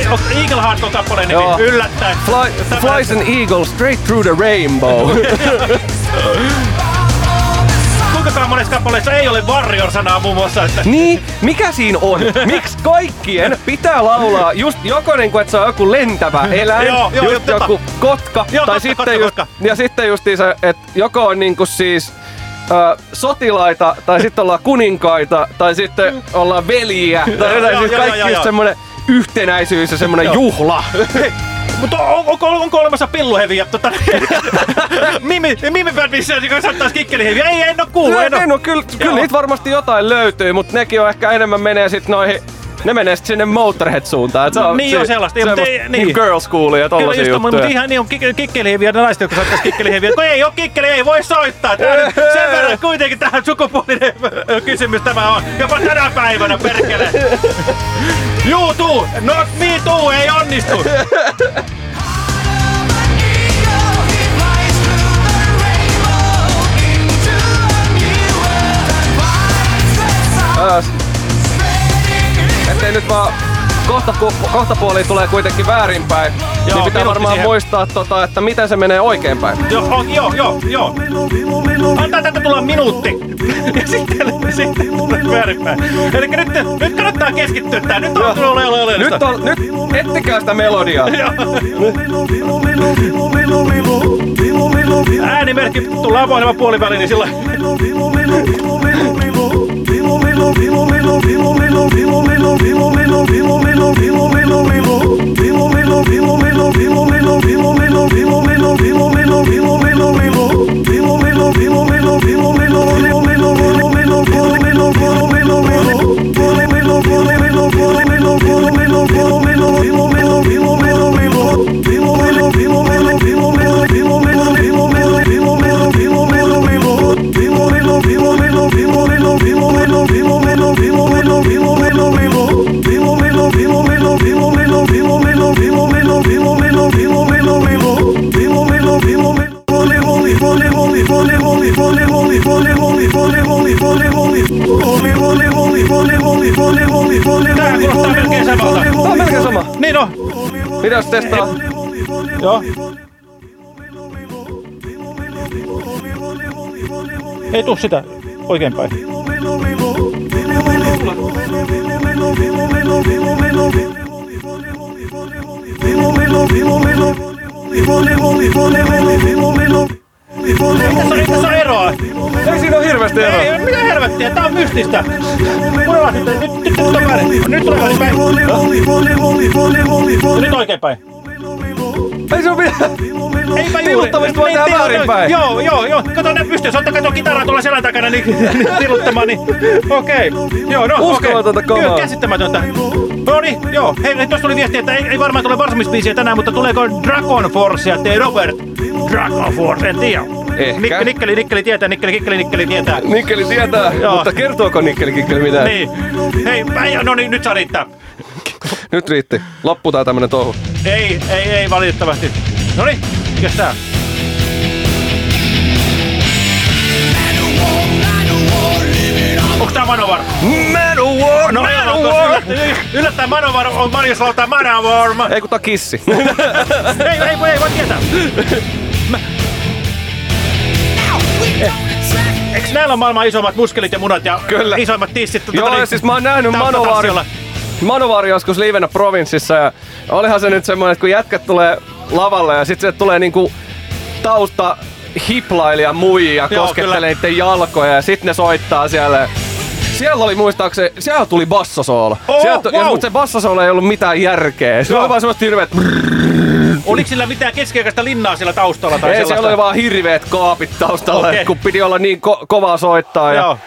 Niin, onko Eagle Heart on kappaleen nimi? Joo. Yllättäen. Fly, flies an eagle straight through the rainbow. Kuinka monessa kappaleessa ei ole Warrior-sanaa muun muassa? Että... niin, mikä siinä on? Miksi kaikkien pitää laulaa just joko niinku, että se on joku lentävä eläin, Joo, joo, just joo, joku kotka, Joo, tai kotka, sitten kotka, just, kotka. ja sitten justiin se, että joko on niinku siis ö, sotilaita, tai sitten ollaan kuninkaita, tai sitten ollaan veljiä, tai jotain, siis kaikki just semmonen yhtenäisyys ja semmonen Joo. juhla. Mutta on, onko, onko olemassa pilluheviä? Tota, Mimi, Mimi Bad missä joka saattaisi kikkeliheviä. Ei, en oo kuullut. No, En en oo, kyllä, kyllä niitä varmasti jotain löytyy, mutta nekin on ehkä enemmän menee sit noihin ne menee sit sinne Motorhead-suuntaan. et Se on, Niin se, on sellaista, semmoista mutta ei- niin. niin. girl schoolia ja Kyllä tollasia just, mutta ihan niin on kik- kikkeliheviä ne naiset, jotka soittaisi kikkeliheviä. Kun ei oo kikkeli, ei voi soittaa. Tää nyt sen verran kuitenkin tähän sukupuolinen kysymys tämä on. Jopa tänä päivänä, perkele. Juu, tuu. No, me tuu, ei onnistu. Ääs. Ettei nyt vaan kohta, kohta puoliin tulee kuitenkin väärinpäin, Joo, niin pitää varmaan siihen. muistaa, tota, että miten se menee oikeinpäin. Joo, on, joo, joo, joo. Antaa tätä tulla minuutti. Ja sitten, sitten väärinpäin. Eli nyt, nyt kannattaa keskittyä tää. Nyt on tullut ole oleellista. Nyt, on, nyt ettikää sitä melodiaa. Äänimerkki tullaan avoinema puoliväliin, niin silloin... vivo, me lo vivo, me lo vivo. Sama. Niin on. Mitäs testaa? Joo. Ei tuu sitä oikeinpäin. Ei tässä, ei tässä ole eroa. Ei siinä ole hirveästi eroa. Ei, mitä helvettiä, tää on mystistä. Kuunnellaan nyt, nyt, nyt, nyt väärin. Nyt oikeinpäin. Ei se ole mitään. Eipä. Tiluttamista voi tehdä väärinpäin. Joo, joo, joo. Kato ne pystyy. Soitta kato kitaraa tuolla selän takana niin, niin tiluttamaan. Niin. Okei. Joo, no Uskomatonta okei. kamaa. Joo, käsittämätöntä. No niin, joo. Hei, hei, tuossa tuli viesti, että ei, ei varmaan tule varsinaispiisiä tänään, mutta tuleeko Dragon Force ja Robert? Dragon Force, en tiedä. Ehkä. Nik, nikkeli, nikkeli tietää, nikkeli, kikkeli, nikkeli tietää. Nikkeli tietää, Joo. mutta kertooko Nikkeli Kikkeli mitään? Niin. Hei, ei, no niin, nyt saa riittää. Nyt riitti. Loppu tää tämmönen touhu. Ei, ei, ei valitettavasti. No niin, mikäs tää? Onks tää Manowar? Manowar! No ei koska yllättäen, Manowar on Marius lautaa Manowar. Ma- Ei kun tää kissi. ei, ei, voi- ei voi tietää. Eiks näillä on maailman isommat muskelit ja munat ja Kyllä. isoimmat tissit? tota Joo, niin, siis mä oon nähnyt? Manowarin, Manowarin joskus livenä provinssissa ja olihan se nyt semmoinen, että kun jätkät tulee lavalle ja sit se tulee niinku tausta hiplailija muijia koskettelee niiden jalkoja ja sit ne soittaa siellä. Siellä oli muistaakseni, siellä tuli bassosoolo. Oh, Sieltä, wow. Mutta se bassosoolo ei ollut mitään järkeä. Se oli vaan semmoista hirveet... Oliko sillä mitään keskiaikaista linnaa siellä taustalla tai Ei, sellaista? siellä oli vaan hirveet kaapit taustalla, Okei. kun piti olla niin ko- kovaa soittaa. Ja Joo.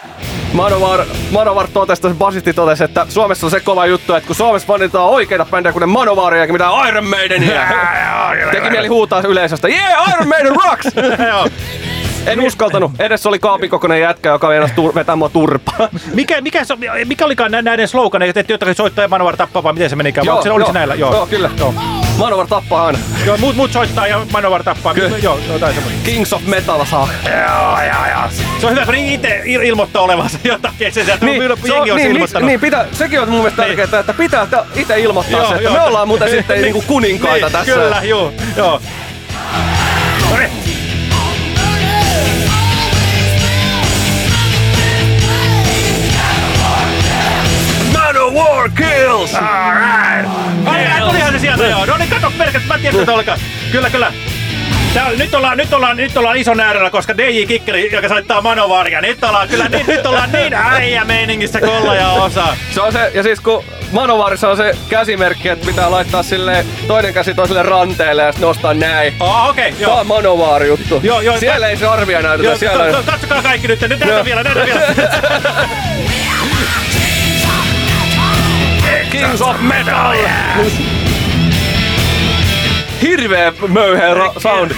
Manowar, Manowar totesi, basisti totesi, että Suomessa on se kova juttu, että kun Suomessa fanitaan oikeita bändejä, kuten Manowaria eikä mitään Iron Maidenia. Teki mieli huutaa yleisöstä, yeah, Iron Maiden rocks! En uskaltanut. Edessä oli kaapin kokoinen jätkä, joka meinasi tur- vetää mua turpaa. Mikä, mikä, se, mikä olikaan nä- näiden sloganeet, että jotakin soittaa ja Manowar tappaa, vai miten se menikään? Joo, se, oliko se näillä? Joo. Joo, kyllä. Joo. Manowar tappaa aina. Joo, muut, muut soittaa ja Manowar tappaa. Kyllä. Joo, jotain semmoista. Kings of Metal saa. Joo, joo, joo. Se on hyvä, kun itse il- ilmoittaa olevansa jotakin. Se, sieltä Niin, on, jengi on niin, ilmoittanut. niin, pitää, sekin on mun mielestä Niin. tärkeää, että pitää itse ilmoittaa Joo, se, että joo. me ollaan muuten sitten niinku kuninkaita niin, tässä. Kyllä, joo, joo. No niin. Kills! Alright. Alright, tulihan se sieltä joo. No niin, kato pelkät, mä tiedän, että olkaa. Kyllä, kyllä. Tää, nyt, ollaan, nyt, ollaan, nyt ollaan ison äärellä, koska DJ Kikkeli, joka soittaa Manovaria, nyt ollaan kyllä nyt, nyt ollaan niin äijä meiningissä kolla ja osa. Se on se, ja siis kun Manovarissa on se käsimerkki, että pitää laittaa sille toinen käsi toiselle ranteelle ja sitten nostaa näin. Oh, okei, okay, joo. on Manovar juttu. Joo, joo, Siellä ei sarvia näytetä. Joo, siellä... ka- ka- katsokaa kaikki nyt. Nyt näytä vielä, näytä vielä. Kings of Metal! Hirveä möyheä sound.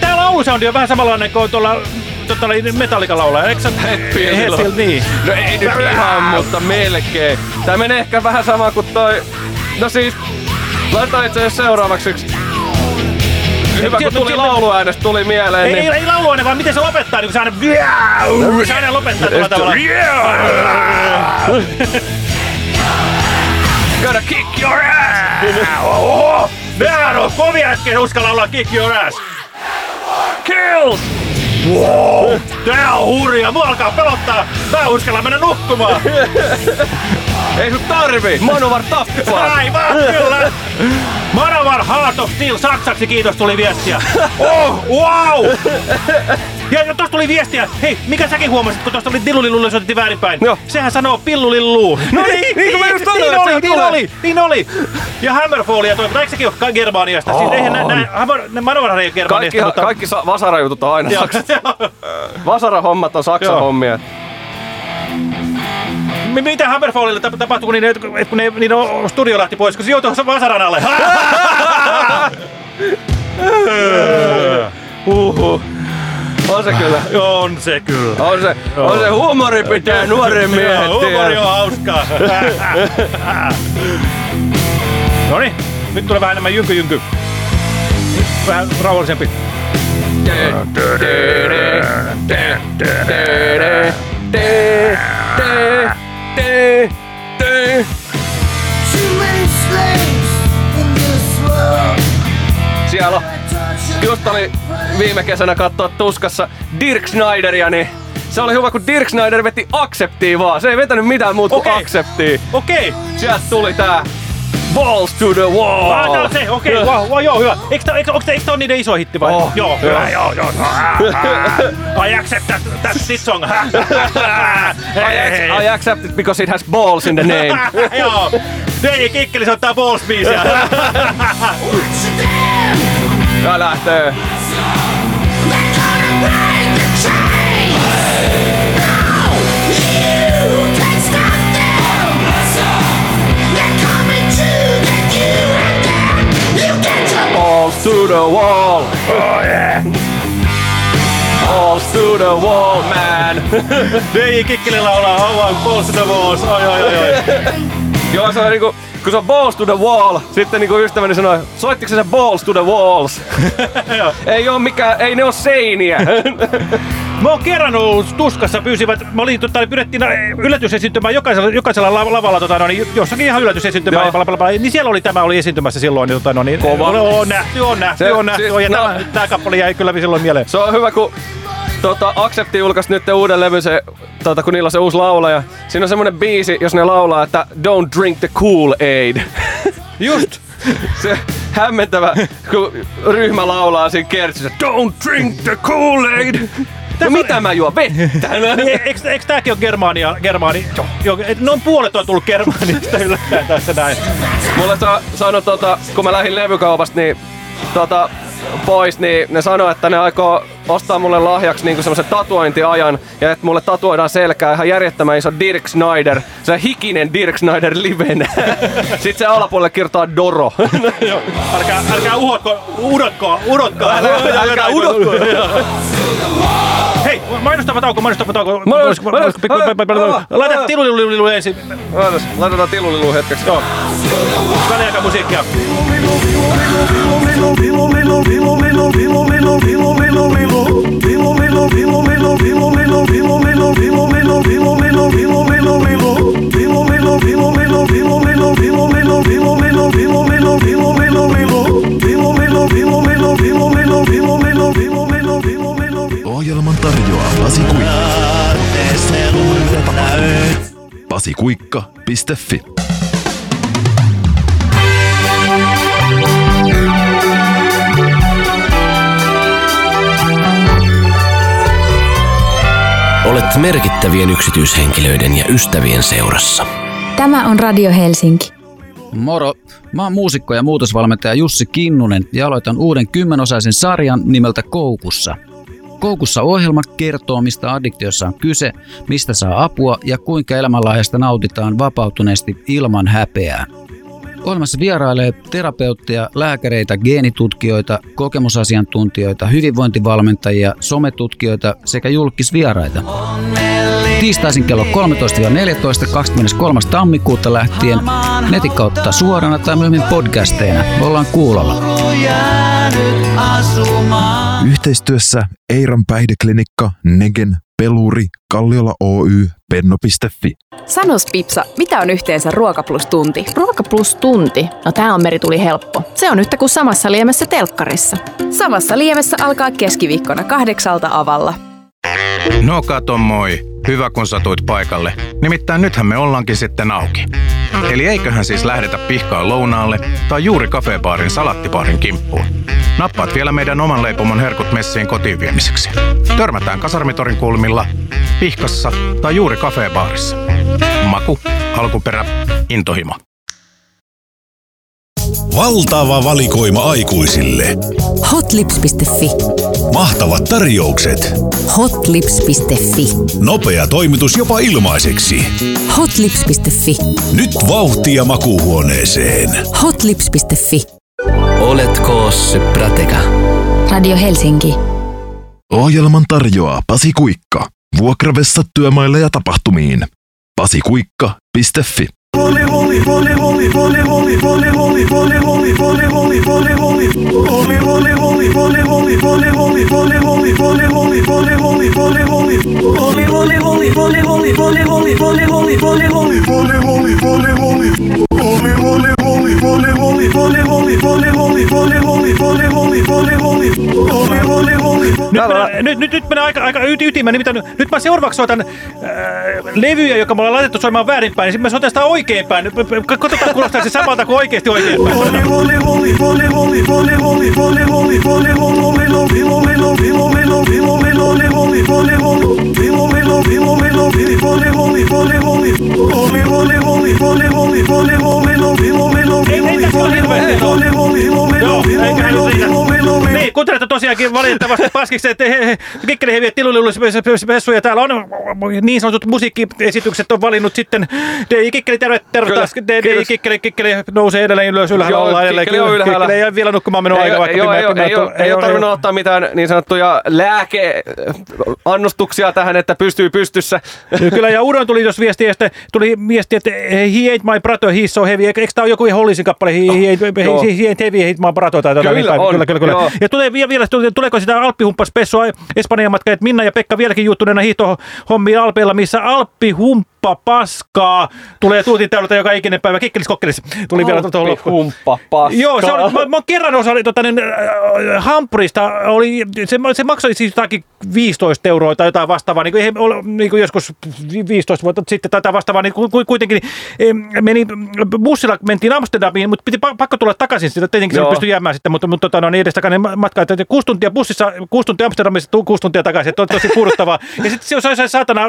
Tää, laulusoundi on vähän samanlainen kuin tuolla tuolla Metallica laulaa. Eikö sä? Heppi Hetfield, niin. No ei nyt ihan, mutta melkein. Tää menee ehkä vähän sama kuin toi... No siis, laitetaan itse asiassa seuraavaksi yksi. Hyvä, kun tuli lauluäänestä tuli mieleen, Ei, niin... ei, ei vaan miten se lopettaa, niin kun se aina... Se aina lopettaa tällä tavalla. Gotta kick your ass! Nehän on kovia äsken uskalla olla kick your ass. Kills! Wow! Tää on hurja, mua alkaa pelottaa. Mä uskallan mennä nukkumaan. Ei sun tarvi! Manovar tappaa! Aivan, kyllä! Manovar Heart of Steel saksaksi kiitos tuli viestiä. Oh, wow! Ja, ja tosta tuli viestiä. Hei, mikä säkin huomasit, kun tosta oli Dillulillulle soitettiin väärinpäin? Joo. Sehän sanoo pillulillu. No niin, niin kuin mä just sanoin, niin oli, niin oli, niin oli. Ja Hammerfallia toi, mutta eikö sekin ole Germaniasta? Oh. Eihän nä, nä, ne Manovar ei ole Kaikki, Germaniasta, mutta... kaikki sa- vasarajutut on aina Joo. Saksa. Vasarahommat on Saksan Joo. hommia. Mi- Mitä Hammerfallille tap- tapahtui, kun, niiden, kun ne, niiden studio lähti pois, kun se joutui vasaran alle? Uhu. On se kyllä. on se kyllä. On se, on se huumori pitää nuoren miehet Joo, Huumori on hauskaa. Noniin, nyt tulee vähän enemmän jynky jynky. Vähän rauhallisempi. Siellä on. Just oli viime kesänä katsoa tuskassa Dirk Schneideria, niin se oli hyvä, kun Dirk Schneider veti akseptia vaan. Se ei vetänyt mitään muuta kuin Okei. akseptia. Okei. Sieltä tuli tää Balls to the wall. Ah, tää on se, okei, okay, wow, wow, joo, hyvä. Eikö tää, eikö, onko tää, eikö tää on niiden iso hitti vai? Oh, joo, hyvä, joo, joo. I accept that, that shit song. I, I accept it because it has balls in the name. joo. Ei, Kikkeli soittaa Balls-biisiä. Tää lähtee. Balls to the wall. Oh yeah. Balls to the wall, man. DJ Kikkeli laulaa Oh, Balls to the Walls. Oi, oi, oi, oi. Joo, se on niinku, kun se on balls to the wall, sitten niinku ystäväni sanoi, soittiko se balls to the walls? Ei oo mikään, ei ne oo seiniä. Mä oon kerran ollut tuskassa, pyysivät, mä olin, tota, pyydettiin eh, yllätysesiintymään jokaisella, jokaisella la- lavalla, tota, no, niin, jossakin ihan yllätysesiintymään, bla, bla, bla, niin siellä oli tämä oli esiintymässä silloin, niin, tota, no, niin, Kova. On, on nähty, on nähty, Se- on nähty, siis- on, ja no. tämä, tämä kappale jäi kyllä silloin mieleen. Se on hyvä, kun tota, Accepti julkaisi nyt uuden levy, se, tota, kun niillä on se uusi laulaja. Siinä on semmonen biisi, jos ne laulaa, että Don't drink the Kool-Aid. Just! se hämmentävä, kun ryhmä laulaa siinä kertsissä, Don't drink the Kool-Aid. No mitä mä juon? Vettä! Niin, eikö, eikö tääkin ole Germania, Germani? Joo. noin puolet on tullut Germanista yllättäen tässä näin. Mulle sa- sanoi, tota, kun mä lähdin levykaupasta, niin tota, pois, niin ne sanoi, että ne aikoo ostaa mulle lahjaksi niinku semmoisen tatuointiajan ja että mulle tatuoidaan selkää ihan järjettömän iso Dirk Schneider, se hikinen Dirk Schneider livenä. Sitten se alapuolelle kirjoittaa Doro. Älkää, älkää uhotko, udotko, udotko. Älkää- älkää udotko. Hei, mainostapa tauko, mainostapa tauko. Laita tilulilulilu ensin. Laitetaan tilulilu hetkeksi. Joo. Väliaika musiikkia. Ohjelman tarjoaa Pasi Kuikka. Pasikuikka.fi Olet Olet merkittävien yksityishenkilöiden ja ystävien seurassa. Tämä on Radio Helsinki. Moro! Mä oon muusikko ja muutosvalmentaja Jussi Kinnunen ja aloitan uuden kymmenosaisen sarjan nimeltä Koukussa. Koukussa ohjelma kertoo, mistä addiktiossa on kyse, mistä saa apua ja kuinka elämänlaajasta nautitaan vapautuneesti ilman häpeää. Ohjelmassa vierailee terapeutteja, lääkäreitä, geenitutkijoita, kokemusasiantuntijoita, hyvinvointivalmentajia, sometutkijoita sekä julkisvieraita. Tiistaisin kello 13-14 23. tammikuuta lähtien netin kautta suorana tai myöhemmin podcasteina. Ollaan kuulolla. Yhteistyössä Eiran päihdeklinikka, Negen, Peluri, Kalliola Oy, Penno.fi. Sanos Pipsa, mitä on yhteensä Ruoka plus tunti? Ruoka plus tunti? No tää on merituli helppo. Se on yhtä kuin samassa liemessä telkkarissa. Samassa liemessä alkaa keskiviikkona kahdeksalta avalla. No kato moi. Hyvä kun satuit paikalle. Nimittäin nythän me ollaankin sitten auki. Eli eiköhän siis lähdetä pihkaan lounaalle tai juuri kafebaarin salattibaarin kimppuun. Nappaat vielä meidän oman leipomon herkut messiin kotiin viemiseksi. Törmätään kasarmitorin kulmilla, pihkassa tai juuri kafebaarissa. Maku, alkuperä, intohimo. Valtava valikoima aikuisille. Hotlips.fi. Mahtavat tarjoukset. Hotlips.fi. Nopea toimitus jopa ilmaiseksi. Hotlips.fi. Nyt vauhtia makuuhuoneeseen. Hotlips.fi. Oletko se prateka? Radio Helsinki. Ohjelman tarjoaa Pasi Kuikka. Vuokravessa työmaille ja tapahtumiin. pasikuikka.fi Nyt, nyt, mennään aika, aika yt- ytimeen. Nimittäin nyt mä seuraavaksi soitan äh, levyjä, joka me ollaan laitettu soimaan väärinpäin. Sitten mä soitan sitä oikeinpäin. Katsotaan, kuulostaa se samalta kuin oikeasti oikeinpäin. Niin, kuuntelette tosiaankin valitettavasti paskiksi, että kikkeliheviä tilulillisvessuja. Täällä on niin sanotut musiikkiesitykset on valinnut sitten DJ Kikkeli, terve, terve taas. DJ Kikkeli, Kikkeli nousee edelleen ylös ylhäällä, Joo, ollaan edelleen. Kikkeli on ylhäällä. Kikkeli ei ole vielä nukkumaan minun aika, vaikka joo, pimeä- ei, ole- pimeä- ei, ole- ei ole tarvinnut ottaa mitään niin sanottuja lääkeannostuksia tähän, että pystyy pystyssä. Kyllä, ja Udon tuli tuossa viesti, että tuli viesti, että he ain't my brother, he's so heavy. Eikö tämä ole joku Hollisin kappale, he, he, ain't- heavy, he ain't my brother, Kyllä on, kyllä, kyllä, kyllä. Ja tulee vielä, vielä tule- tuleeko sitä Alppihumppaspessua Espanjan matka, että Minna ja Pekka vieläkin juuttuneena hiihtohommiin Alpeilla, missä Alppihumppa paskaa tulee tuutin täydeltä joka ikinen päivä kikkeliskokkelis. Tuli vielä tuohon loppuun. Humppa paskaa. Joo, se on, mä, mä kerran osallin tota, niin, äh, Hampurista, oli, se, se maksoi siis jotakin 15 euroa tai jotain vastaavaa, niin kuin, ei ole, niin kuin joskus 15 vuotta sitten tai jotain vastaavaa, niin ku- ku- kuitenkin niin, meni, bussilla mentiin Amsterdamiin, mutta piti pa- pakko tulla takaisin siitä, tietenkin se Joo. pystyi jäämään sitten, mutta, mutta tota, no, niin edestakainen matka, että kuusi tuntia bussissa, kuusi tuntia Amsterdamissa, tu- kuusi tuntia takaisin, että on tosi puuduttavaa. Ja sitten se oli se saatana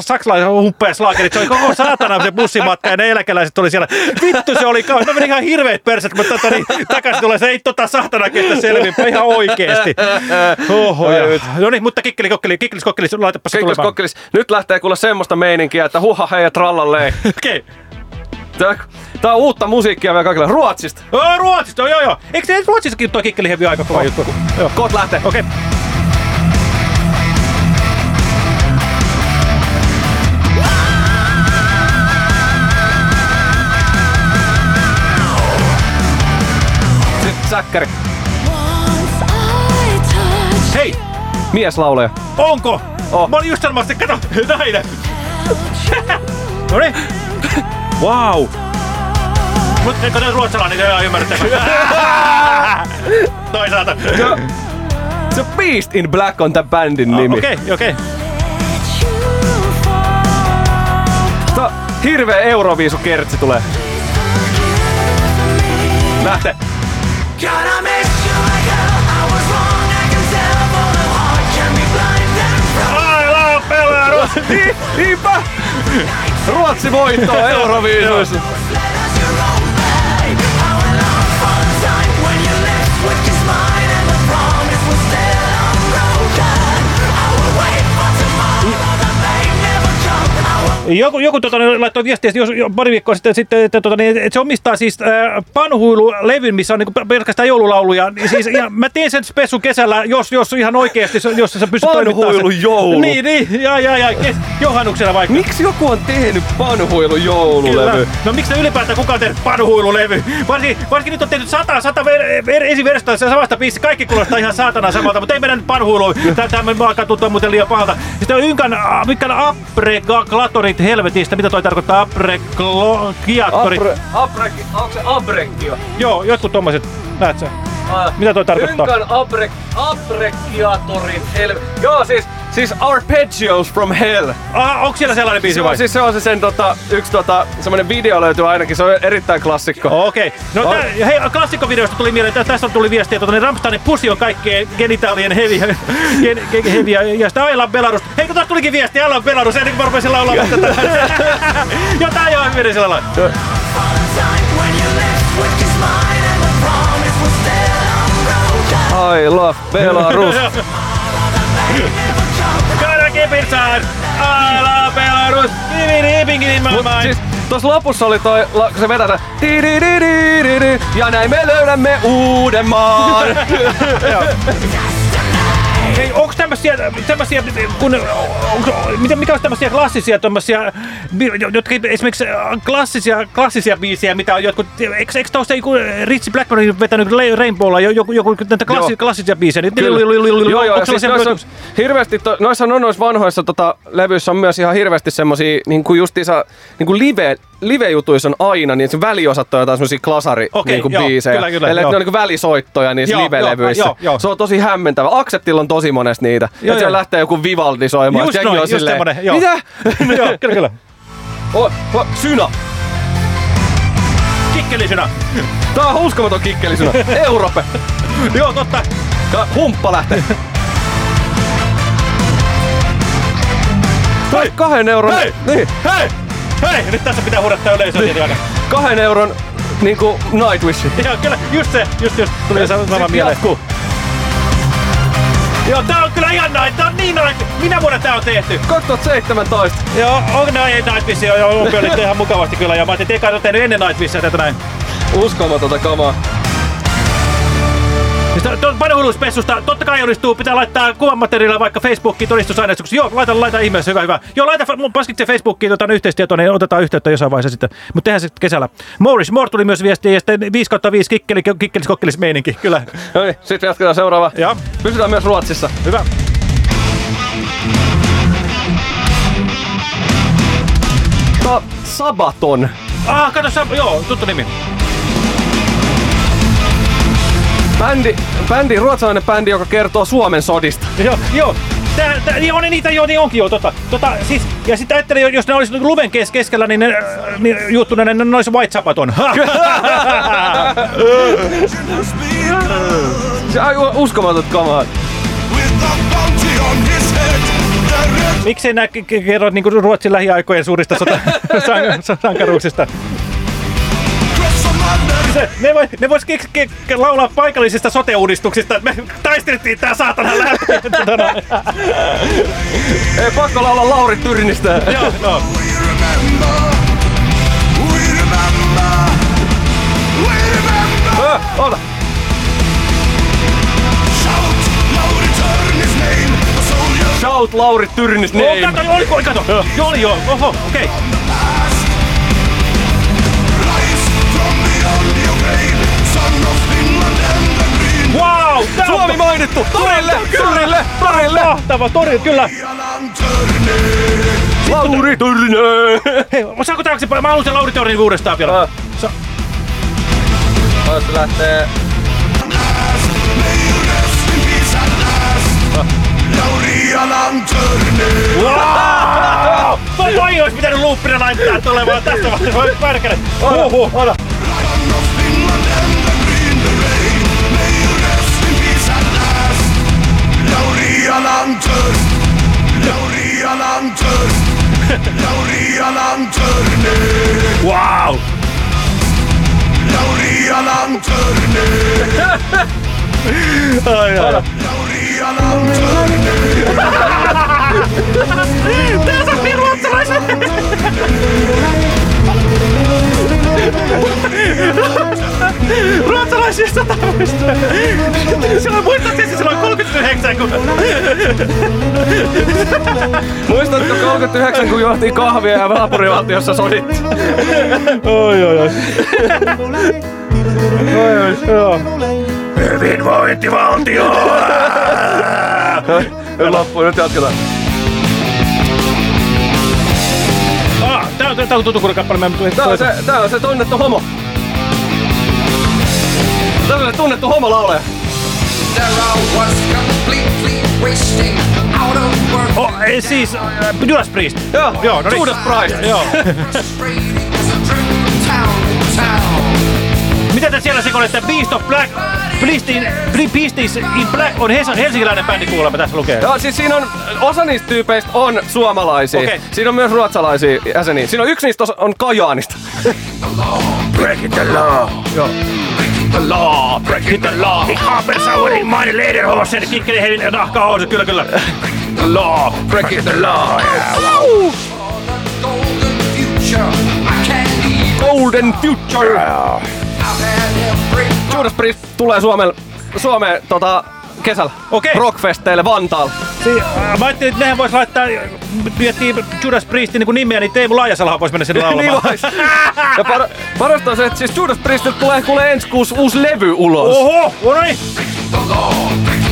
saksalaisen humppa ja slaakerit, se oli koko saatana se bussimatka ja ne eläkeläiset oli siellä. Vittu se oli kauhean, mä menin ihan hirveet perset, mutta tota, niin, takaisin tulee se ei tota saatana kestä selvinpäin ihan oikeesti. Oho, ja. No niin, mutta kikkeli, kokkeli, kikkelis, kokkelis, laitapa se Kikkeli tulemaan. kokkelis. Nyt lähtee kuule semmoista meininkiä, että huha hei ja trallallee. Okei. Tää, tää on uutta musiikkia vielä kaikille. Ruotsista. Oh, Ruotsista, joo joo. Eikö se Ruotsissakin tuo kikkelihevi aika kova juttu? Joo. Koot lähtee. Okei. Okay. Säkkäri. Hei! Mies laulee. Onko? Oh. Mä olin just sanomassa, että kato, nainen. no niin. Wow. Mutta eikö ne ruotsalainen niin ei ymmärretä? Toisaalta. Se, se Beast in Black on tämän bändin nimi. Okei, okei. Tää hirveä Euroviisu-kertsi tulee. Lähtee. I love Belarus! Niin, niinpä! Ruotsi voittaa Euroviisuissa. Joku, joku tota, niin, laittoi viestiä jos, jo, pari viikkoa sitten, sitten että, tota, niin, että se omistaa siis äh, panhuilulevyn, missä on niin pelkästään joululauluja. Niin Siis, ja, mä teen sen spessun kesällä, jos, jos ihan oikeasti, jos sä pystyt toimittamaan sen. Panhuilujoulu. Niin, niin, ja, ja, ja, kes, johannuksena vaikka. Miksi joku on tehnyt panhuilujoululevy? No miksi ylipäätään kukaan on tehnyt panhuilulevy? Varsinkin, varsinkin nyt on tehty sata, sata ver, ver, esiversioita samasta biisistä. Kaikki kuulostaa ihan saatana samalta, mutta ei mennä nyt panhuiluun. Tää alkaa tuntua muuten liian pahalta. Sitten on Ynkan, Ynkan apreglatorit helvetistä. Mitä toi tarkoittaa? Apregiatorit. Apre, abrek, onko se abrekkio? Joo, jotkut tommoset. Näet sä? Mitä toi tarkoittaa? Ynkan abrek, abrekiatorin helve... Joo, siis, siis Arpeggios from Hell. Ah, onko siellä sellainen biisi se vai? on, siis se on se sen tota, yksi tota, semmonen video löytyy ainakin, se on erittäin klassikko. Okei. No On. tää, hei, klassikkovideosta tuli mieleen, että tässä tuli viestiä, että Rammsteinin pusi on kaikkien genitaalien heviä. Gen, gen, heviä ja sitä love Belarus. Hei, kun taas tulikin viesti, love Belarus, ennen kuin mä rupesin laulamaan tätä. Jotain joo, hyvin sillä lailla. I love Belarus. Gotta keep it. I love Belarus. Mut siis Tuossa lopussa oli toi, kun se vetää ja näin me löydämme Uudenmaan. Onko tämmösiä, tämmösiä kun, onko, mitä, mikä on tämmösiä klassisia, tämmösiä, jotka esimerkiksi äh, klassisia, klassisia biisejä, mitä on jotkut, eikö, eikö tuossa joku Ritchie Blackmore vetänyt Rainbowlla jo- joku, joku näitä klassi, Joo. klassisia biisejä, niin Kyllä. Joo, joo, onko ja siis noissa, hirveästi, to, noissa on noissa vanhoissa tota, levyissä on myös ihan hirveästi semmosia niin kuin justiinsa, niin kuin live, live-jutuissa on aina, niin se väliosat on jotain semmosia klasari Okei, niin kuin joo, biisejä. kyllä, kyllä, Eli joo. ne on niin kuin välisoittoja niissä live-levyissä. joo, joo. Se on tosi hämmentävä. Aksettilla on tosi monesti niitä. Joo, että siellä lähtee joku Vivaldi soimaan. Just noin, on just silleen, joo. Mitä? joo, kyllä, kyllä. O, o, syna. Kikkelisynä. Tää on uskomaton kikkelisynä. Europe. Joo, totta. Ka- Humppa lähtee. Hei! Kahden euron... Hei! Niin. Hei! Hei! Nyt tässä pitää huudattaa yleisöä Niin. tietysti Kahden euron niinku Nightwish. Joo, kyllä, just se, just just, tuli sama Sitten mieleen. jatkuu. Joo, tää on kyllä ihan night, tää on niin night. Minä vuonna tää on tehty? 2017. Joo, on näin Nightwish, joo, on kyllä ihan mukavasti kyllä. Ja mä ajattelin, että eikä ole tehnyt ennen Nightwishia tätä näin. Uskomatonta kamaa. Panhuiluspessusta totta kai onnistuu, pitää laittaa kuvamateriaalia vaikka Facebookiin todistusaineistoksi. Joo, laita, laita ihmeessä, hyvä, hyvä. Joo, laita mun paskitse Facebookiin tota, yhteistietoa, niin otetaan yhteyttä jossain vaiheessa sitten. Mutta tehdään se kesällä. Morris Moore tuli myös viestiä ja sitten 5 kautta 5 kikkeli, kikkelis kokkelis meininki, kyllä. No niin, sitten jatketaan seuraava. Ja. Pysytään myös Ruotsissa. Hyvä. Sabaton. Ah, kato, sä, joo, tuttu nimi. Bändi, bändi, ruotsalainen bändi, joka kertoo Suomen sodista. Joo, joo. Tää, tää, joo, ne niitä, joo, niin onkin joo, tota, tota, siis, ja sitten ajattelin, jos ne olisi niinku luven kes, keskellä, niin, ne, äh, niin juttuna ne, ne olisi White Sabaton. Se on kamaa. Miksei nää kerro niinku Ruotsin lähiaikojen suurista sota, san, sankaruuksista? Se, ne, voi, ne vois ke, ke, laulaa paikallisista sote-uudistuksista, että me taisteltiin tää saatana läpi. Noin. Ei pakko laulaa Lauri Tyrnistä. Joo, no. Ota. Shout Lauri Tyrnis Oh, name. kato, oliko, kato. Joo, oli joo. Oho, okei. Okay. Wow! tää on- Suomi mainittu! Torille! Torille! Torille! Mahtava, tori, kyllä. Lauri Tyrninen! Hei, saako taaksepäin? Mä haluan sen Lauri Tornin uudestaan vielä. Ah. Sa- Ois lähtee... Wow! Toi, toi olisi pitänyt luuppina laittaa tulemaan tästä vaiheessa. Voi pärkäle. Huhhuh. yalancı Lauri yalancı Wow Lauri oh, yeah. Lauri There's a big one Ruotsalaisista tarvista! Silloin muistatko silloin 39, kun... Muistatko 39, kun juotiin kahvia ja naapurivaltiossa sodittiin? Oi, oi, oi. Oi, oi, joo. Hyvinvointivaltio! Loppu, nyt jatketaan. On, tää on tuttu kappale. Mä tulin Tää on se, tää on se tunnettu homo. Tää on se tunnettu homo lauleja. Oh, ei, siis äh, Judas Priest. Joo, Joo, no niin. Judas Priest. Joo. Mitä te siellä sekoilette? Beast of Black, Beast in, Beasties in Black on hes- helsinkiläinen bändi kuulemma tässä lukee. Joo, siis siinä on, osa niistä tyypeistä on suomalaisia. Okei. Siinä on myös ruotsalaisia jäseniä. Siinä on yksi niistä on Kajaanista. Break it the law. Joo. The law, break it the law. Ich habe saurin meine Lederhosen, kikkeli heidän nahkahousut, kyllä kyllä. The law, break it the law. Yeah. Golden Future. Judas Priest tulee Suomeen, Suomeen tota, kesällä. Okei. Rockfesteille Vantaalla. Si- äh, mä ajattelin, että nehän vois laittaa, miettii Judas Priestin niin nimeä, niin Teemu Laajasalahan vois mennä sinne niin laulamaan. vois. Ja par- parasta on se, että siis Judas Priestiltä tulee kuule ensi kuussa uusi levy ulos. Oho, no niin.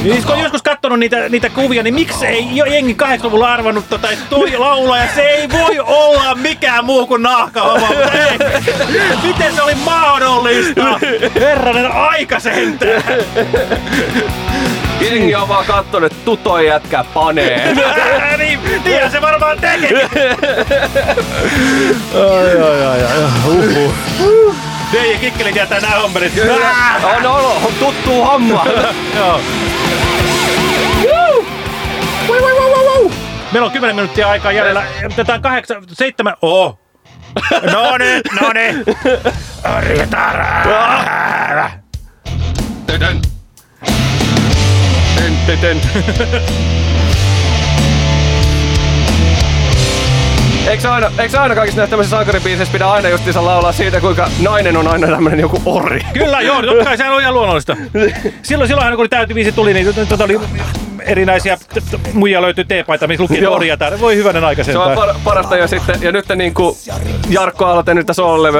Niin, kun on joskus katsonut niitä, niitä kuvia, niin miksi ei jo jengi 80-luvulla arvannut tota, että toi laulaja, se ei voi olla mikään muu kuin nahkahoma. Miten se oli mahdollista? Herranen aika sentään. Jengi on vaan kattonut, että tutoi jätkä panee. niin, niinhän se varmaan tekee. ai, ai, ai, ai. Uhu. DJ Kikkeli tietää nää hommerit. on, on, on tuttu homma. Joo. Meillä on 10 minuuttia aikaa jäljellä. Otetaan kahdeksan, seitsemän. Oh. No niin, no niin. Ritara. Tön. Tön, tön, tön. Eikö se aina, eikö se aina kaikissa näissä tämmöisissä sankaribiiseissä pidä aina justiinsa laulaa siitä, kuinka nainen on aina tämmönen joku orri? Kyllä, joo, totta kai sehän on ihan luonnollista. Silloin, silloin kun täytyviisi tuli, niin tota oli erinäisiä muija löytyi teepaita, missä luki Joo. orjata. Voi hyvänen aika Se on par- parasta jo sitten. Ja nyt niin kuin Jarkko aloitti nyt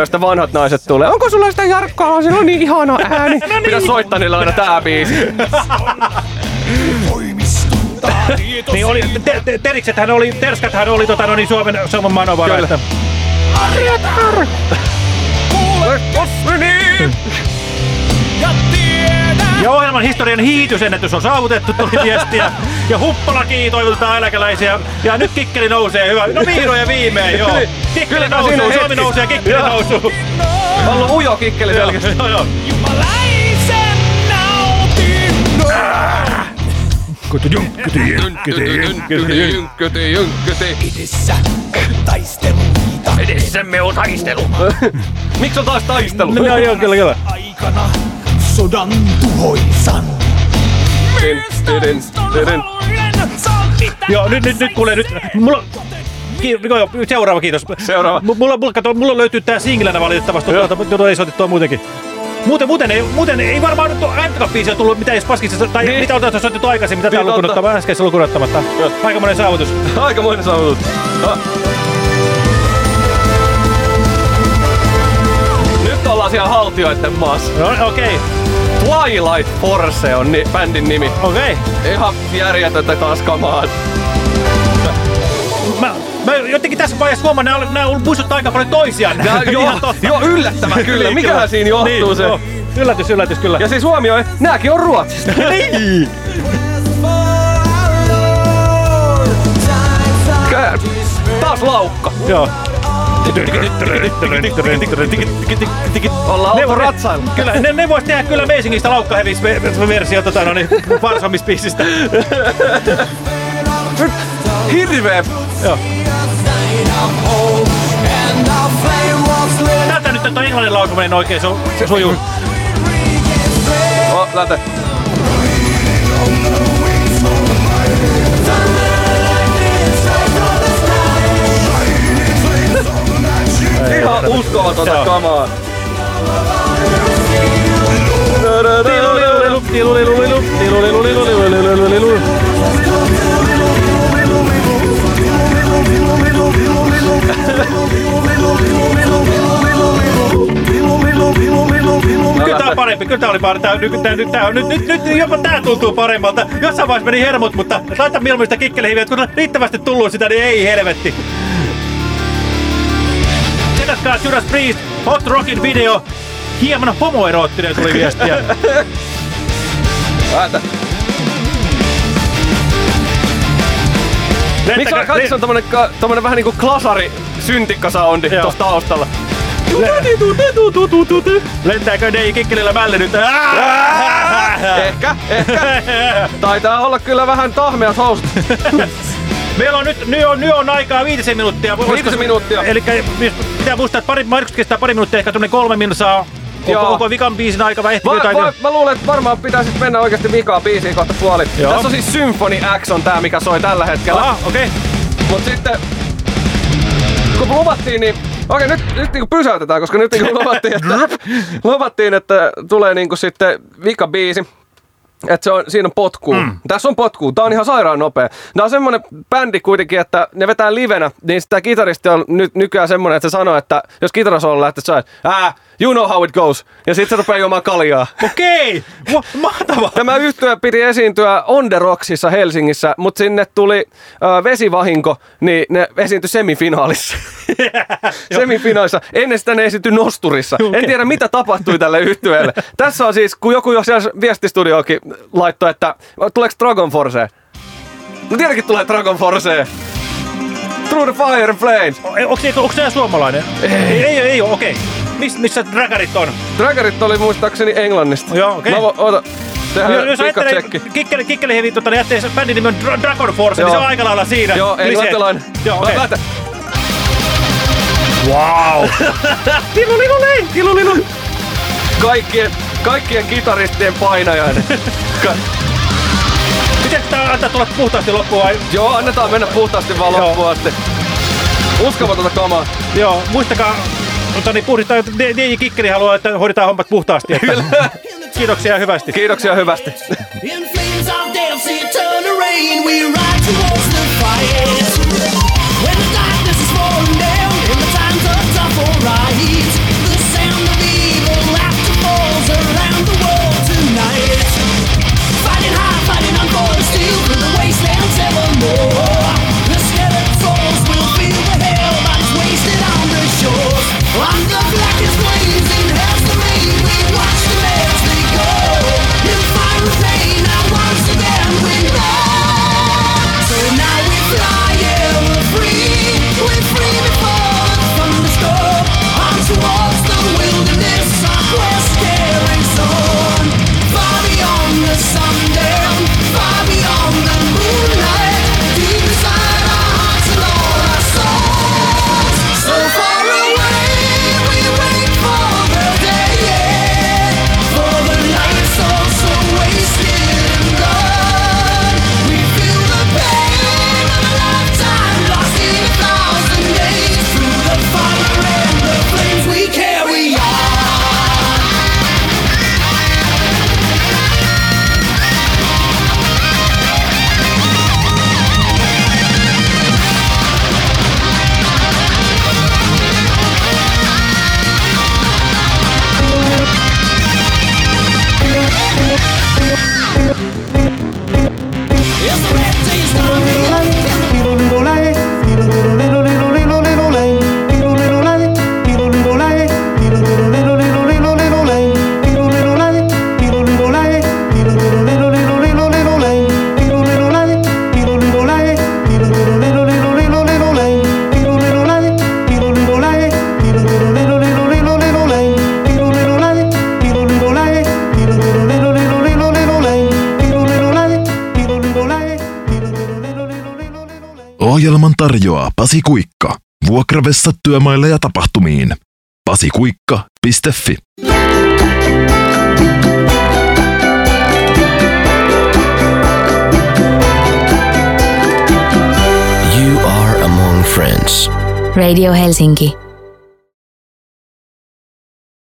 sitten vanhat naiset tulee. Onko sulla sitä Jarkkoa? Sillä on niin ihana ääni. No niin. Pidä soittaa niillä aina tää biisi. niin oli, te, te, teriksethän oli, terskathän oli tota, no niin Suomen, Suomen manovara. Kyllä. Että, ja ohjelman historian hiitysennätys on saavutettu, tuli viestiä. Ja Huppalaki toivotetaan eläkeläisiä. Ja nyt kikkeli nousee, hyvä. No vihdoin ja viimein, joo. Kikkeli Kylläpä nousuu, Suomi hetki. nousee ja kikkeli Joo. nousuu. Ollut ujo kikkeli selkeästi. joo, joo. Kutu junkkyti, junkkyti, junkkyti, Jynkkyti, jynkkyti. Edessä taisteluita. Edessämme on taistelu. Miksi on taas taistelu? No, joo, kyllä, kyllä. Aikana sodan tuhoisan. Joo, nyt, nyt, nyt kuulee, nyt. Mulla... Ki- joo, seuraava kiitos. Seuraava. M- Mulla, mulla, kato, mulla löytyy tää singlenä valitettavasti, tuota, tuota ei soitettua muutenkin. Muuten, muuten, ei, muuten ei varmaan nyt Antka-biisiä tullut mitään edes paskissa, tai Niin. mitä on soitettu aikaisemmin, mitä Niin, lukunut, totta. äskeisessä lukuun ottamatta. Aikamoinen saavutus. Aikamoinen saavutus. Ah. Nyt ollaan siellä haltioiden maassa. No, okei. Twilight Force on ni- bändin nimi. Okei. Ihan järjetöntä taas kamaa. Mä, mä jotenkin tässä vaiheessa huomaan, nämä, nämä muistuttaa aika paljon toisiaan. Nää- joo, joo, yllättävän kyllä. Mikähän siinä johtuu se? joo. Yllätys, yllätys kyllä. Ja siis huomioi, nääkin on Ruotsista. niin. Taas laukka. Joo. Ollaan Ne oltu voi- ratsailla. Kyllä, ne, ne vois tehdä kyllä Meisingistä laukkahevis versio tota, no niin, Varsomispiisistä. Hirveä. Joo. Tältä nyt tuo englannin lausuminen oikein su, sujuu. lähtee. Ihan uskomatonta kamaa. Kyllä tää on parempi, kyllä tää oli parempi. Tää, nyt, tää, nyt, tää, nyt, nyt, nyt, jopa tää tuntuu paremmalta. Jossain vaiheessa meni hermot, mutta laita mieluummin sitä kikkelehiviä, että kun on riittävästi tullut sitä, niin ei helvetti. Tsekatkaa Judas Priest, Hot Rockin video. Hieman homoeroottinen tuli viestiä. Äätä. Miksi on kaikissa on tommonen, ka- tommonen vähän niinku klasari syntikkasoundi tossa taustalla? Lentääkö Dei Kikkelillä mälle nyt? Ehkä, ehkä. Taitaa olla kyllä vähän tahmea housut. Meillä on nyt, nyt on, nyt on aikaa viitisen minuuttia. Viitisen minuuttia. Eli pitää muistaa, että pari, kestää pari minuuttia, ehkä tuonne kolme minuuttia. Joo. Onko, onko vikan biisin aika vai ehtikö jotain? mä, mä, luulen, että varmaan pitäisi mennä oikeasti vikaa biisiin kohta puoli. Joo. Tässä on siis Symphony X on tää, mikä soi tällä hetkellä. Ah, okei. Mut sitten, kun luvattiin, niin Okei, nyt, nyt niinku pysäytetään, koska nyt niinku luvattiin, että, luvattiin, että tulee niinku sitten vika biisi. Että se on, siinä on potkuu. Mm. Tässä on potkuu. Tää on ihan sairaan nopea. Nää on semmonen bändi kuitenkin, että ne vetää livenä, niin sitä kitaristi on nyt nykyään semmonen, että se sanoo, että jos kitarasolo lähtee, ah, you know how it goes. Ja sit se rupeaa juomaan kaljaa. Okei, okay. mahtavaa. Tämä yhtyö piti esiintyä On The Rocksissa Helsingissä, mutta sinne tuli äh, vesivahinko, niin ne esiintyi semifinaalissa. semifinaalissa. Ennen sitä ne esiintyi Nosturissa. Okay. En tiedä, mitä tapahtui tälle yhtyeelle. Tässä on siis, kun joku jo siellä viestistudioonkin laittoi, että tuleeko Dragon Force? No tietenkin tulee Dragon Force. Through the fire and flames. Onko, onko se suomalainen? Ei, ei, ei, ei ole, okei. Okay. Mis, missä Dragarit on? Dragarit oli muistaakseni Englannista. Joo, okei. Mä vo, oota. Tehdään Jos, ajattelee. Kikkeli, Kikkeli Heavy, tota, jättää se bändin nimi on Dra- Dragon Force, niin se on aika lailla siinä. Joo, englantilainen. Joo, okei. Lähtä. Wow! Lilu, lilu, lei, lilu, lilu. Kaikkien, kaikkien kitaristien painajainen. Ka- Miten tää antaa tulla puhtaasti loppuun vai? Joo, annetaan mennä puhtaasti vaan loppuun asti. Uskomatonta kamaa. Joo, muistakaa, mutta niin puhdistaa, DJ Kikkeli haluaa, että hoidetaan hommat puhtaasti. Että. Kiitoksia hyvästi. Kiitoksia hyvästi. In flames of death, see turn rain, we ride towards the fight. Shores. On the blackest osoitteessa työmaille ja tapahtumiin. Pasikuikka.fi You are among friends. Radio Helsinki.